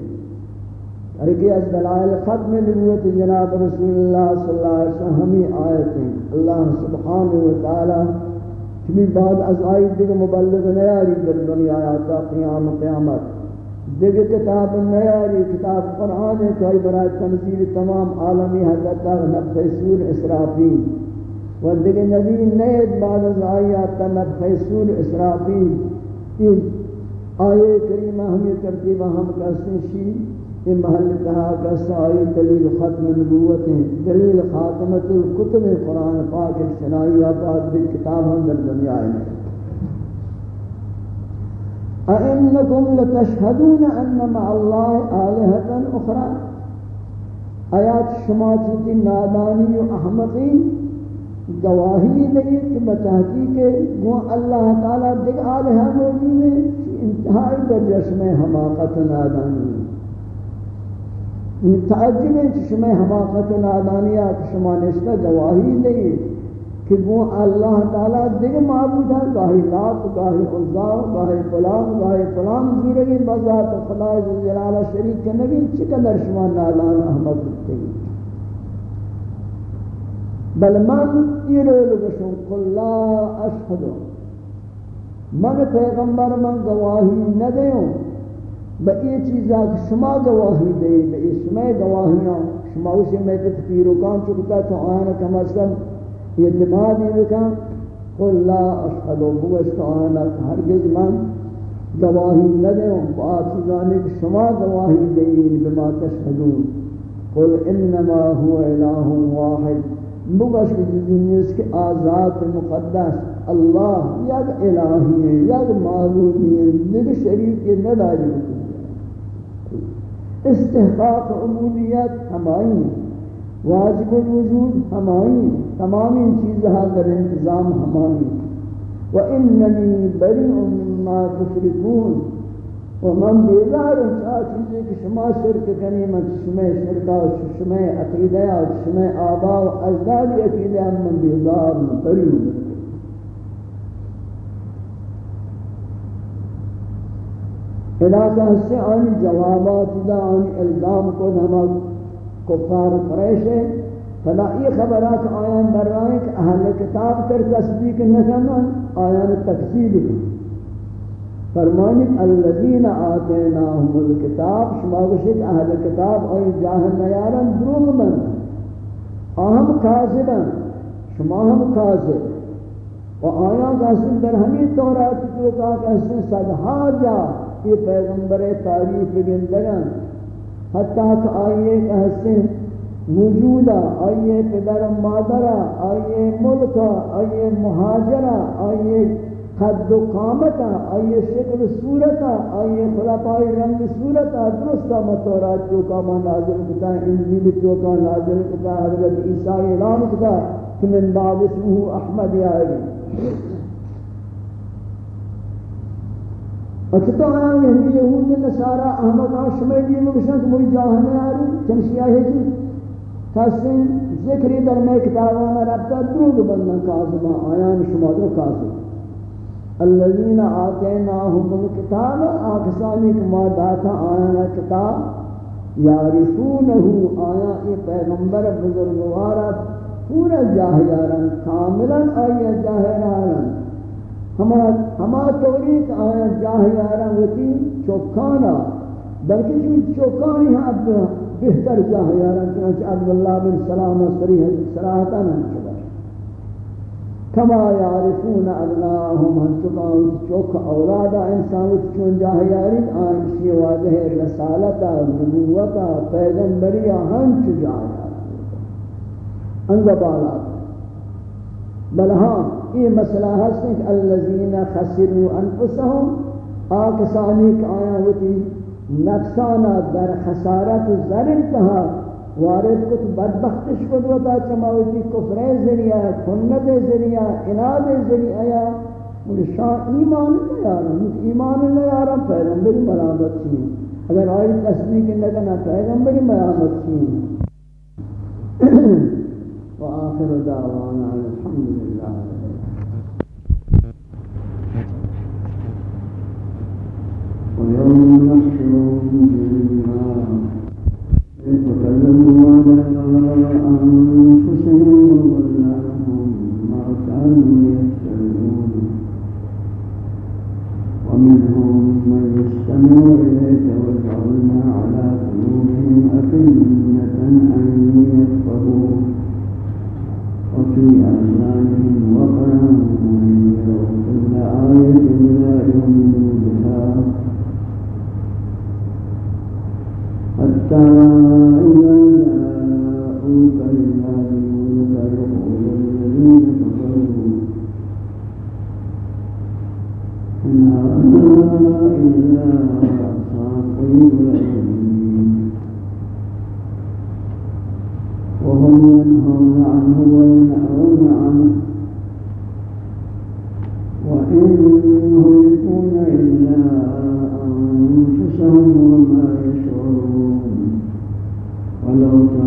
اور کہ از دلائل ختم نبوت جناب رسول اللہ صلی اللہ علیہ وسلم، ہمیں آیت ہیں۔ اللہ سبحانہ وتعالی کمی بعد از آیت دیکھ مبلغ نیاری در دنیا آتا قیام قیامت دیکھ کتاب نیاری کتاب قرآن ہے کہ برای تنزیل تمام عالمی حضرت نبخ سور اسرافی و دیکھ نبی نید بعد از آیات نبخ سور اسرافی آئے کریمہ ہمیں ترتیبہ ہم کہتے ہیں یہ محل کہا کہ سائی دلیل ختم نبوت ہیں دلیل خاتمت الکتب قرآن پاک شنائی آباد دی کتاب ہم در دنیا میں اَإِنَّكُمْ لَتَشْهَدُونَ أَنَّ مَعَ اللَّهِ آلِهَةً أُخْرَى آیات شما چیتی نادانی و احمقی گواہی نہیں کہ بتحقیق گو اللہ تعالیٰ دیکھ آلہہ موجود ہے انتہائی درجہ میں حماقت نادانی تعجب ہے کہ شما جی حماقت نادانیہ کہ شما نشتہ گواہی نہیں کہ وہ اللہ تعالیٰ دیکھ معبود ہے گاہی لات گاہی عزا گاہی فلان گاہی فلان زیرگی بذات خدا جلال شریک کے نبی چقدر شما نادان احمد بکتے ہیں بل من یہ لگشن قل لا اشہدو من پیغمبر من گواہی نہ دیوں بئی چیزا کہ شما گواہی دے بئی شما گواہیاں. شما اسے میں تفکیر کام چکتا تو آنا کم از کم اعتمادی بکن قل لا اشهد بوشت آنا ہرگز من گواہی نہ دے بات چیزانے کہ شما گواہی دیں بما تشهدون قل انما هو اله واحد. مبش جنس کے آزاد مقدس اللہ یک الہی ہے یک معبودی ہے دیگر شریف کے نہ استحقاق عمومیت ہمائی واجب الوجود ہمائی تمام چیزها در انتظام ہمائی وَإِنَّنِي بَرِعٌ مِّمَّا تُشْرِكُونَ ومن بیدار چاہ چیزیں جی کہ شما شرک کنی، من شما شرکا و شما عقیدہ شما آبا و اجداد عقیدہ ہم من بیدار من بری ہوں علاقہ سے آنی جوابات دا، آنی الزام کو ہما کفار قریش ہے فلا یہ خبرات آیان در رائے کہ اہل کتاب تر تصدیق نکنن، آیان تکذیب فرمانی الذین آتیناہم الکتاب، شما گوشید اہل کتاب، آئی جاہن نیارن، دروغ من. آہم کاذبن، شما ہم کاذب. و آیا قاسم در ہمیں تورات جو کہا کہ حسن صدہا جا، یہ پیغمبر تعریف گندگن حتیٰ کہ آئیے کہ حسن وجودا آئیے پدر مادرہ، آئیے ملکہ، آئیے مہاجرہ، آئیے قد و قامتا آئیے شکل صورتا آئیے خلقائی رنگ صورتا درستا مطورات جو کا نازل کتا انجیل جو کا نازل کتا حضرت عیسیٰ اعلان کتا کہ من بعد اسمہ احمد آئے گی اچھتا آیا یہی یہود نصارہ احمد آشمیلی مگشن کہ مجھے جاہنے آ چمشیہ ہے جی۔ کسین ذکری در میں کتابانا ربتا درود بندن کازما آیان شما دو کازم الذین آتیناہم الکتاب آکسانی کما داتا آیانا کتاب۔ یارفونہو آیا ای پیغمبر بزرگوارا پورا جاہیارن کاملا آیا جاہیارن ہما توریق آیا جاہیارن وتی چوکانا بلکہ جو چوکانی ہیں بہتر جاہیاراں چنانچہ عبداللہ بن سلام صریح صراحتا نہ کما یعرفون ابناهم ہم چوک اولادا انسان چون جاہ یارین آنشی واضح رسالتا نبوتا پیغمبریا ہم چو جاہ یاران انگا بالا. بل ہاں یہ مسئلہ ہے کہ الذین خسروا انفسهم آکسانی کہ آیا ہوتی نفسانا در خسارت زر انتہا وارد کت بدبختش کت وطا چماوتی، کفر ذریعہ کنت ذریعہ اناد ذریعہ یا مجھے شاہ ایمان نیارا مجھے ایمان نیارا پیغمبری مرامت چیئے اگر آئی تصدیق نگنا پیغمبری مرامت چیئے وآخر دعوانا الحمدللہ۔ ويوم نحشرهم جميعا على أنفسهم ما كانوا ومنهم من يستمع إليك وجعلنا على قلوبهم أكنة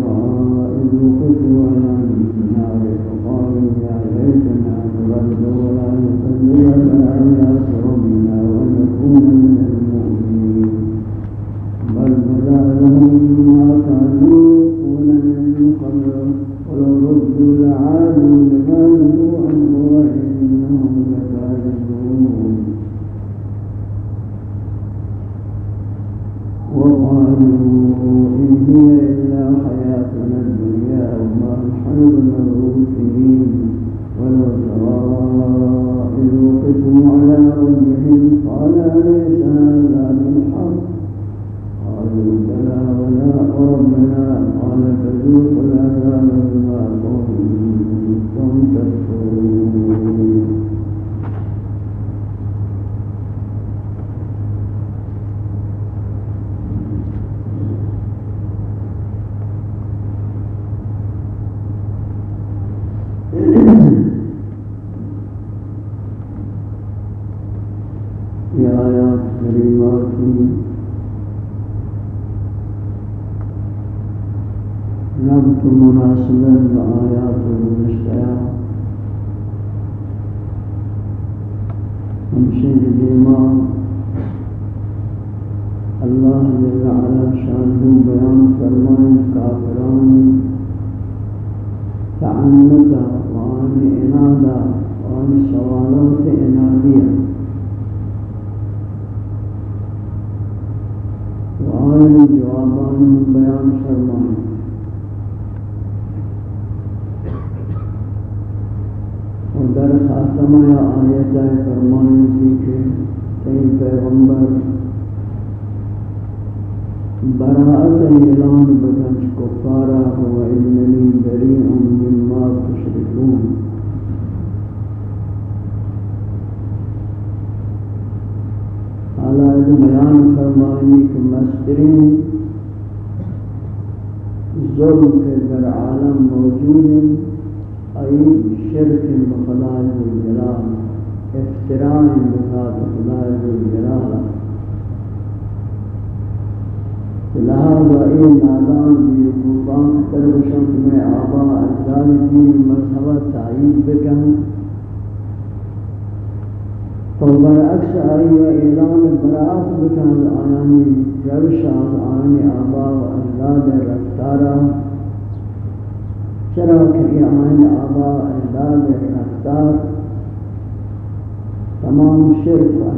ولو ترى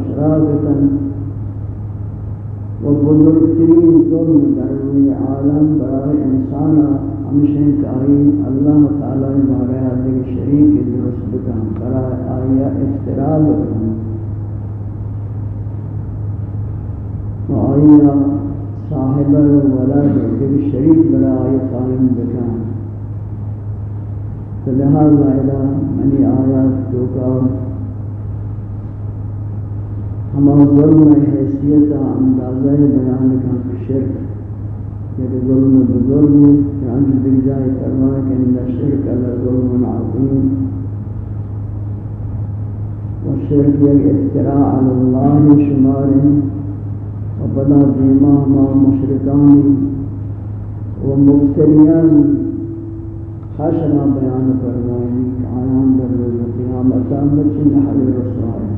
شرک و بزرگترین ظلم در روی عالم برای انسان ہمیشہ کاری اللہ تعالی مارے دیکھ شریک درست بکن برای آیا آیا صاحب ولد دیکھ شریک برای قائم بکن لہذا منی آیات تو کا ہما ظلم حیثیت اندازہ بیان کا شرک. یہ ظلم بظلم چانچ دل جائے فرمائے کہ اندہ شرک اللہ ظلم عظیم والشرك الافتراء على الله شمار. وبدا ديما ما مشركان ومفتريان حشنا بيان فرمائني كعيان در القيامة بچن حل رسائي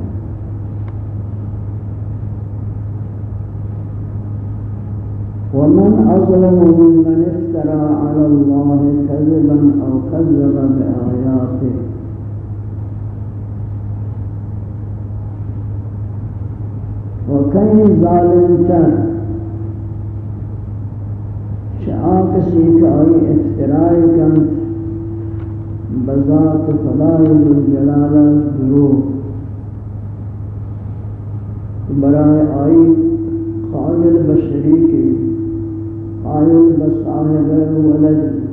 ومن أظلم ممن افترى على الله كذبا أو كذب بآياته وكي ظالم شعاق سيكاي افتراء كانت بذات فضائل الجلالة دروب برائے آئی قابل بشری کی قائل بصاحب ولد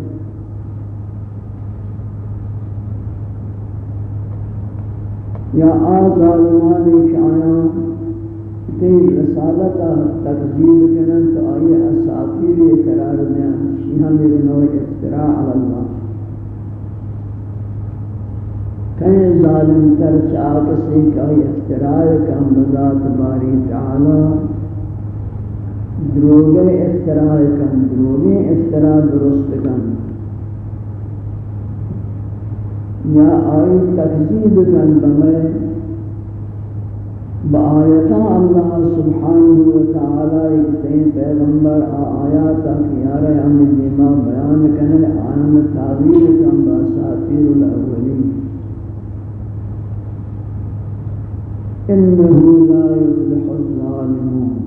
یا آزادوانی کہ آیا تیر رسالتا تقدیب کنن تو آئی اساطیری قرار دیں شیحہ میرے نوع افتراء علی اللہ کہیں ظالم تر چاہ کسی کا افتراء کم بذات باری تعالی دروغ افتراء کن دروغ افتراء درست کن. یا آئی تکذیب کن بمیں بآیتا اللہ سبحانہ وتعالی اکتین پیغمبر آیاتا کیارے ہمیں دیما بیان کنے، آیان تعبیر کن باساتیر الاولین انہو لا یفلح الظالمون.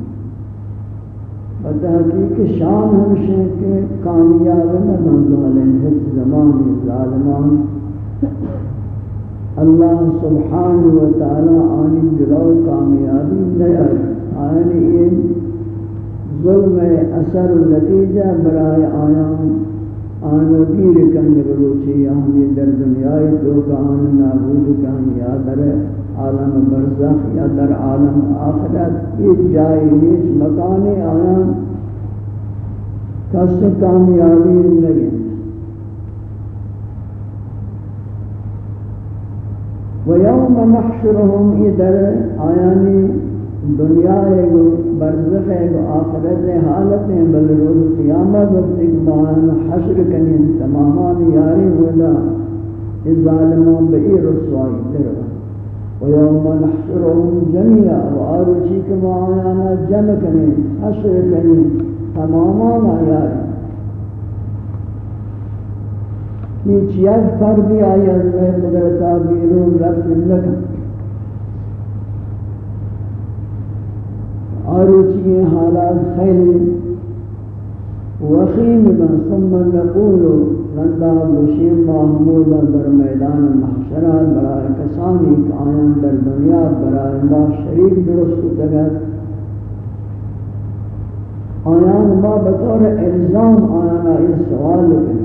بتحقیق شان ہمشہ کے کامیاب نہ ظالم ہت زمان ظالمان۔ اللہ سبحانہ و تعالی آنی جلو کامیابی نیا آنی این ظلم اثر و نتیجہ برائے آیان آن گیر کن گروچی آمی در دنیای تو کان نابود کن یا در عالم برزخ یا در عالم آخرت ایک جائے نیس مکان آیان کس کامیابی لگے ويوم نحشرهم ادر آیانی دنیا ایک برزخ ایک آخرت حالت ہیں، بل روز قیامت وقت ایک حشر کنین تمامان یاری ہونا اس ظالمان بئی رسوائی در۔ ويوم نحشرهم جميعا وآرشی که ما آیانا جمع کنیم تماما کنیم تمامان آیا هیچ یک فردی آیا میں مگر تعبیرون رب لکن. حالات خیلی وخیم بن ثم نقول رندا بشیم محمودا در میدان محشرہ برای کسانی کہ آیان در دنیا برای ما شریک درست دگت آیان ما بطور الزام آیانا یہ سوال کریں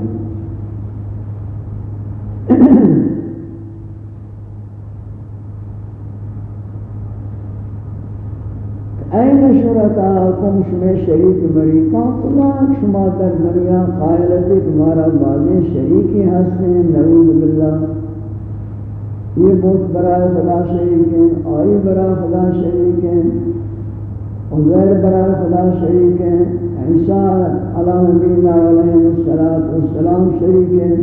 این شرکاکم شما شریک مریکان کلان شما در دنیا قائلتی تمہارا بازی شریکی ہستیں نعوذ باللہ۔ یہ بہت برای خدا شریک ہیں، آئی برای خدا شریک ہیں عزیر برای خدا شریک ہیں۔ عیسیٰ علیہ نبینا علیہ السلام شریک ہیں۔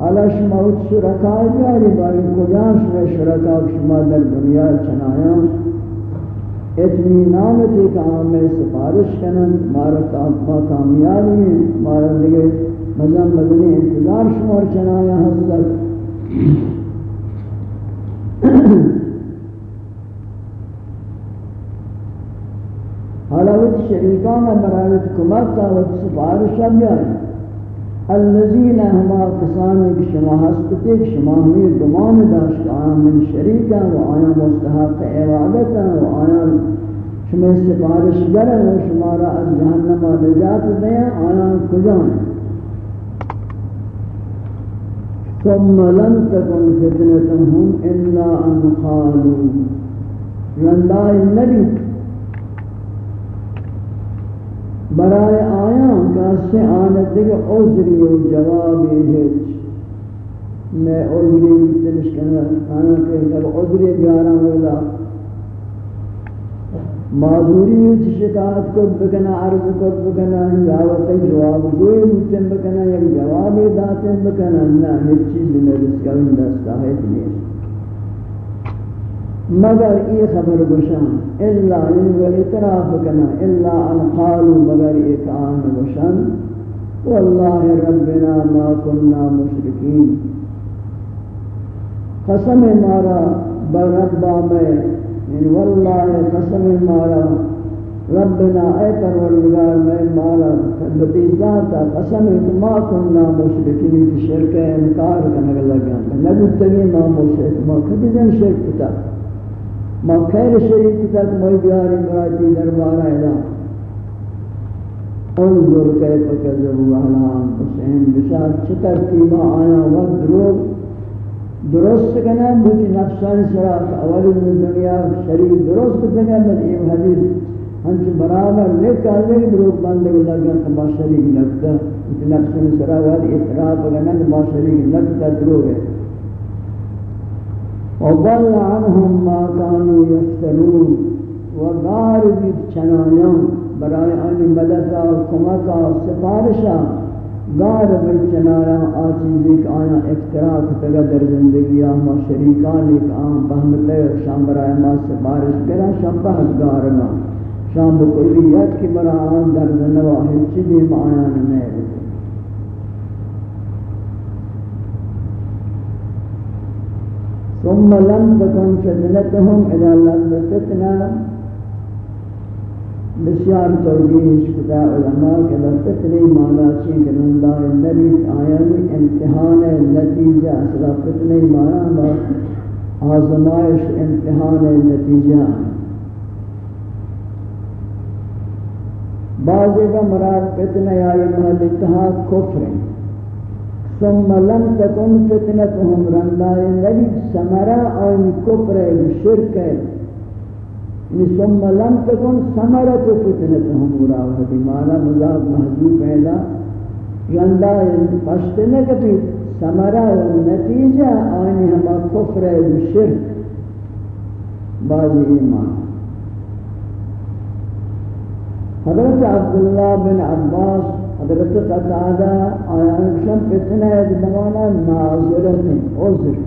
علی شما شرکائی بیاری باری کجان شما شرکاک شما در دنیا چنایاں اطمینان تھی کہ ہم میں سفارش کنن مارا کاما کامیاب ہیں، مارا لگے مزم مدنی انتظار شمار چنایا حضرت حالا حالاوت شریکان برایت کمک کا وقت سفارش اب جائیں۔ الذين هما كسان شما هستك شما هي ضمان داشت آیا من شریکا و آیا مستحق عبادتا و آیا شما سفارش برن و شما را از جهنم نجات دیا آیا کجان؟ ثم لن تكن فتنتهم إلا أن قالوا. رنداء النبي برای آیان کسی آنت دیگه عذری و جوابی هیچ. میں عذری تلش کرنا آنا کہ جب عذری بیارا ہوگا معذوری ہوتی شکایت کو بکنا عرض کو بکنا جاوت جواب گوئی ہوتن بکنا یک جوابی داتن بکنا نا ہیچ چیز میں رسکا دستا ہے نہیں مگر ای خبر گشان، الا ان اعتراف کنا، الا ان قالوا، مگر ایک آن گشان والله ربنا ما كنا مشركين قسم مارا برب میں یعنی والله قسم مارا ربنا، اے پروردگار، میں مارا بتی ذات، قسم ما كنا مشركين شرک انکار کرنے لگا نبی تگی ما مشرک، ما کبھی زن شرک تھا ما خیر شریف تک موئی بیاری براتی دربار آئیدا انظر کیف کذبوا علی انفسهم بشار چه ترتیب آیا و دروغ درست کنا بوتی نفسان سرا اول دنیا شریف درست کنا بل این حدیث. ہنچ برابر لکھ اللہ دروغ بندے لگا کہ شریف لگتا نفسان سرا اعتراف کنا ما شریف لگتا دروغ ہے. وضل عنهم ما كانوا يفترون وغار بيت چنانيان برای آنی مدد و کمک و سفارشا غار بيت چنانيان آچیزی کہ آیا افتراء کتگا در زندگی آما شریکان ایک آم بہمتے شام برای ما سفارش کرا شام بہت غارنا شام بکلیت کی برای آن در زنواحی چیزی معایان نہیں ثم لم تكن فتنتهم إذا لم فتنة بسیار توجیه شکتا علماء کہ در فتنی مانا چین کہ نندہ النبی آیانی امتحان نتیجہ أصلا فتنی مانا با آزمائش امتحان نتیجہ بعضی کا مراد فتنہ یا یہ محل اتحاد کفر. ہے ثم لم تكن فتنتهم رنداء النبي سمرا او كفر الشرك يعني یعنی ثم لم تكن ثمرة فتنتهم مراوحة مانا مضاف محذوف پیدا رنداء یعنی پشتنه کبھی سمرا نتیجہ آنی ہما کفر الشرك بعض ایمان. حضرت عبداللہ بن عباس حضرت قطعہ آیان شم فتنہ ہے زمانہ ناظرت عذر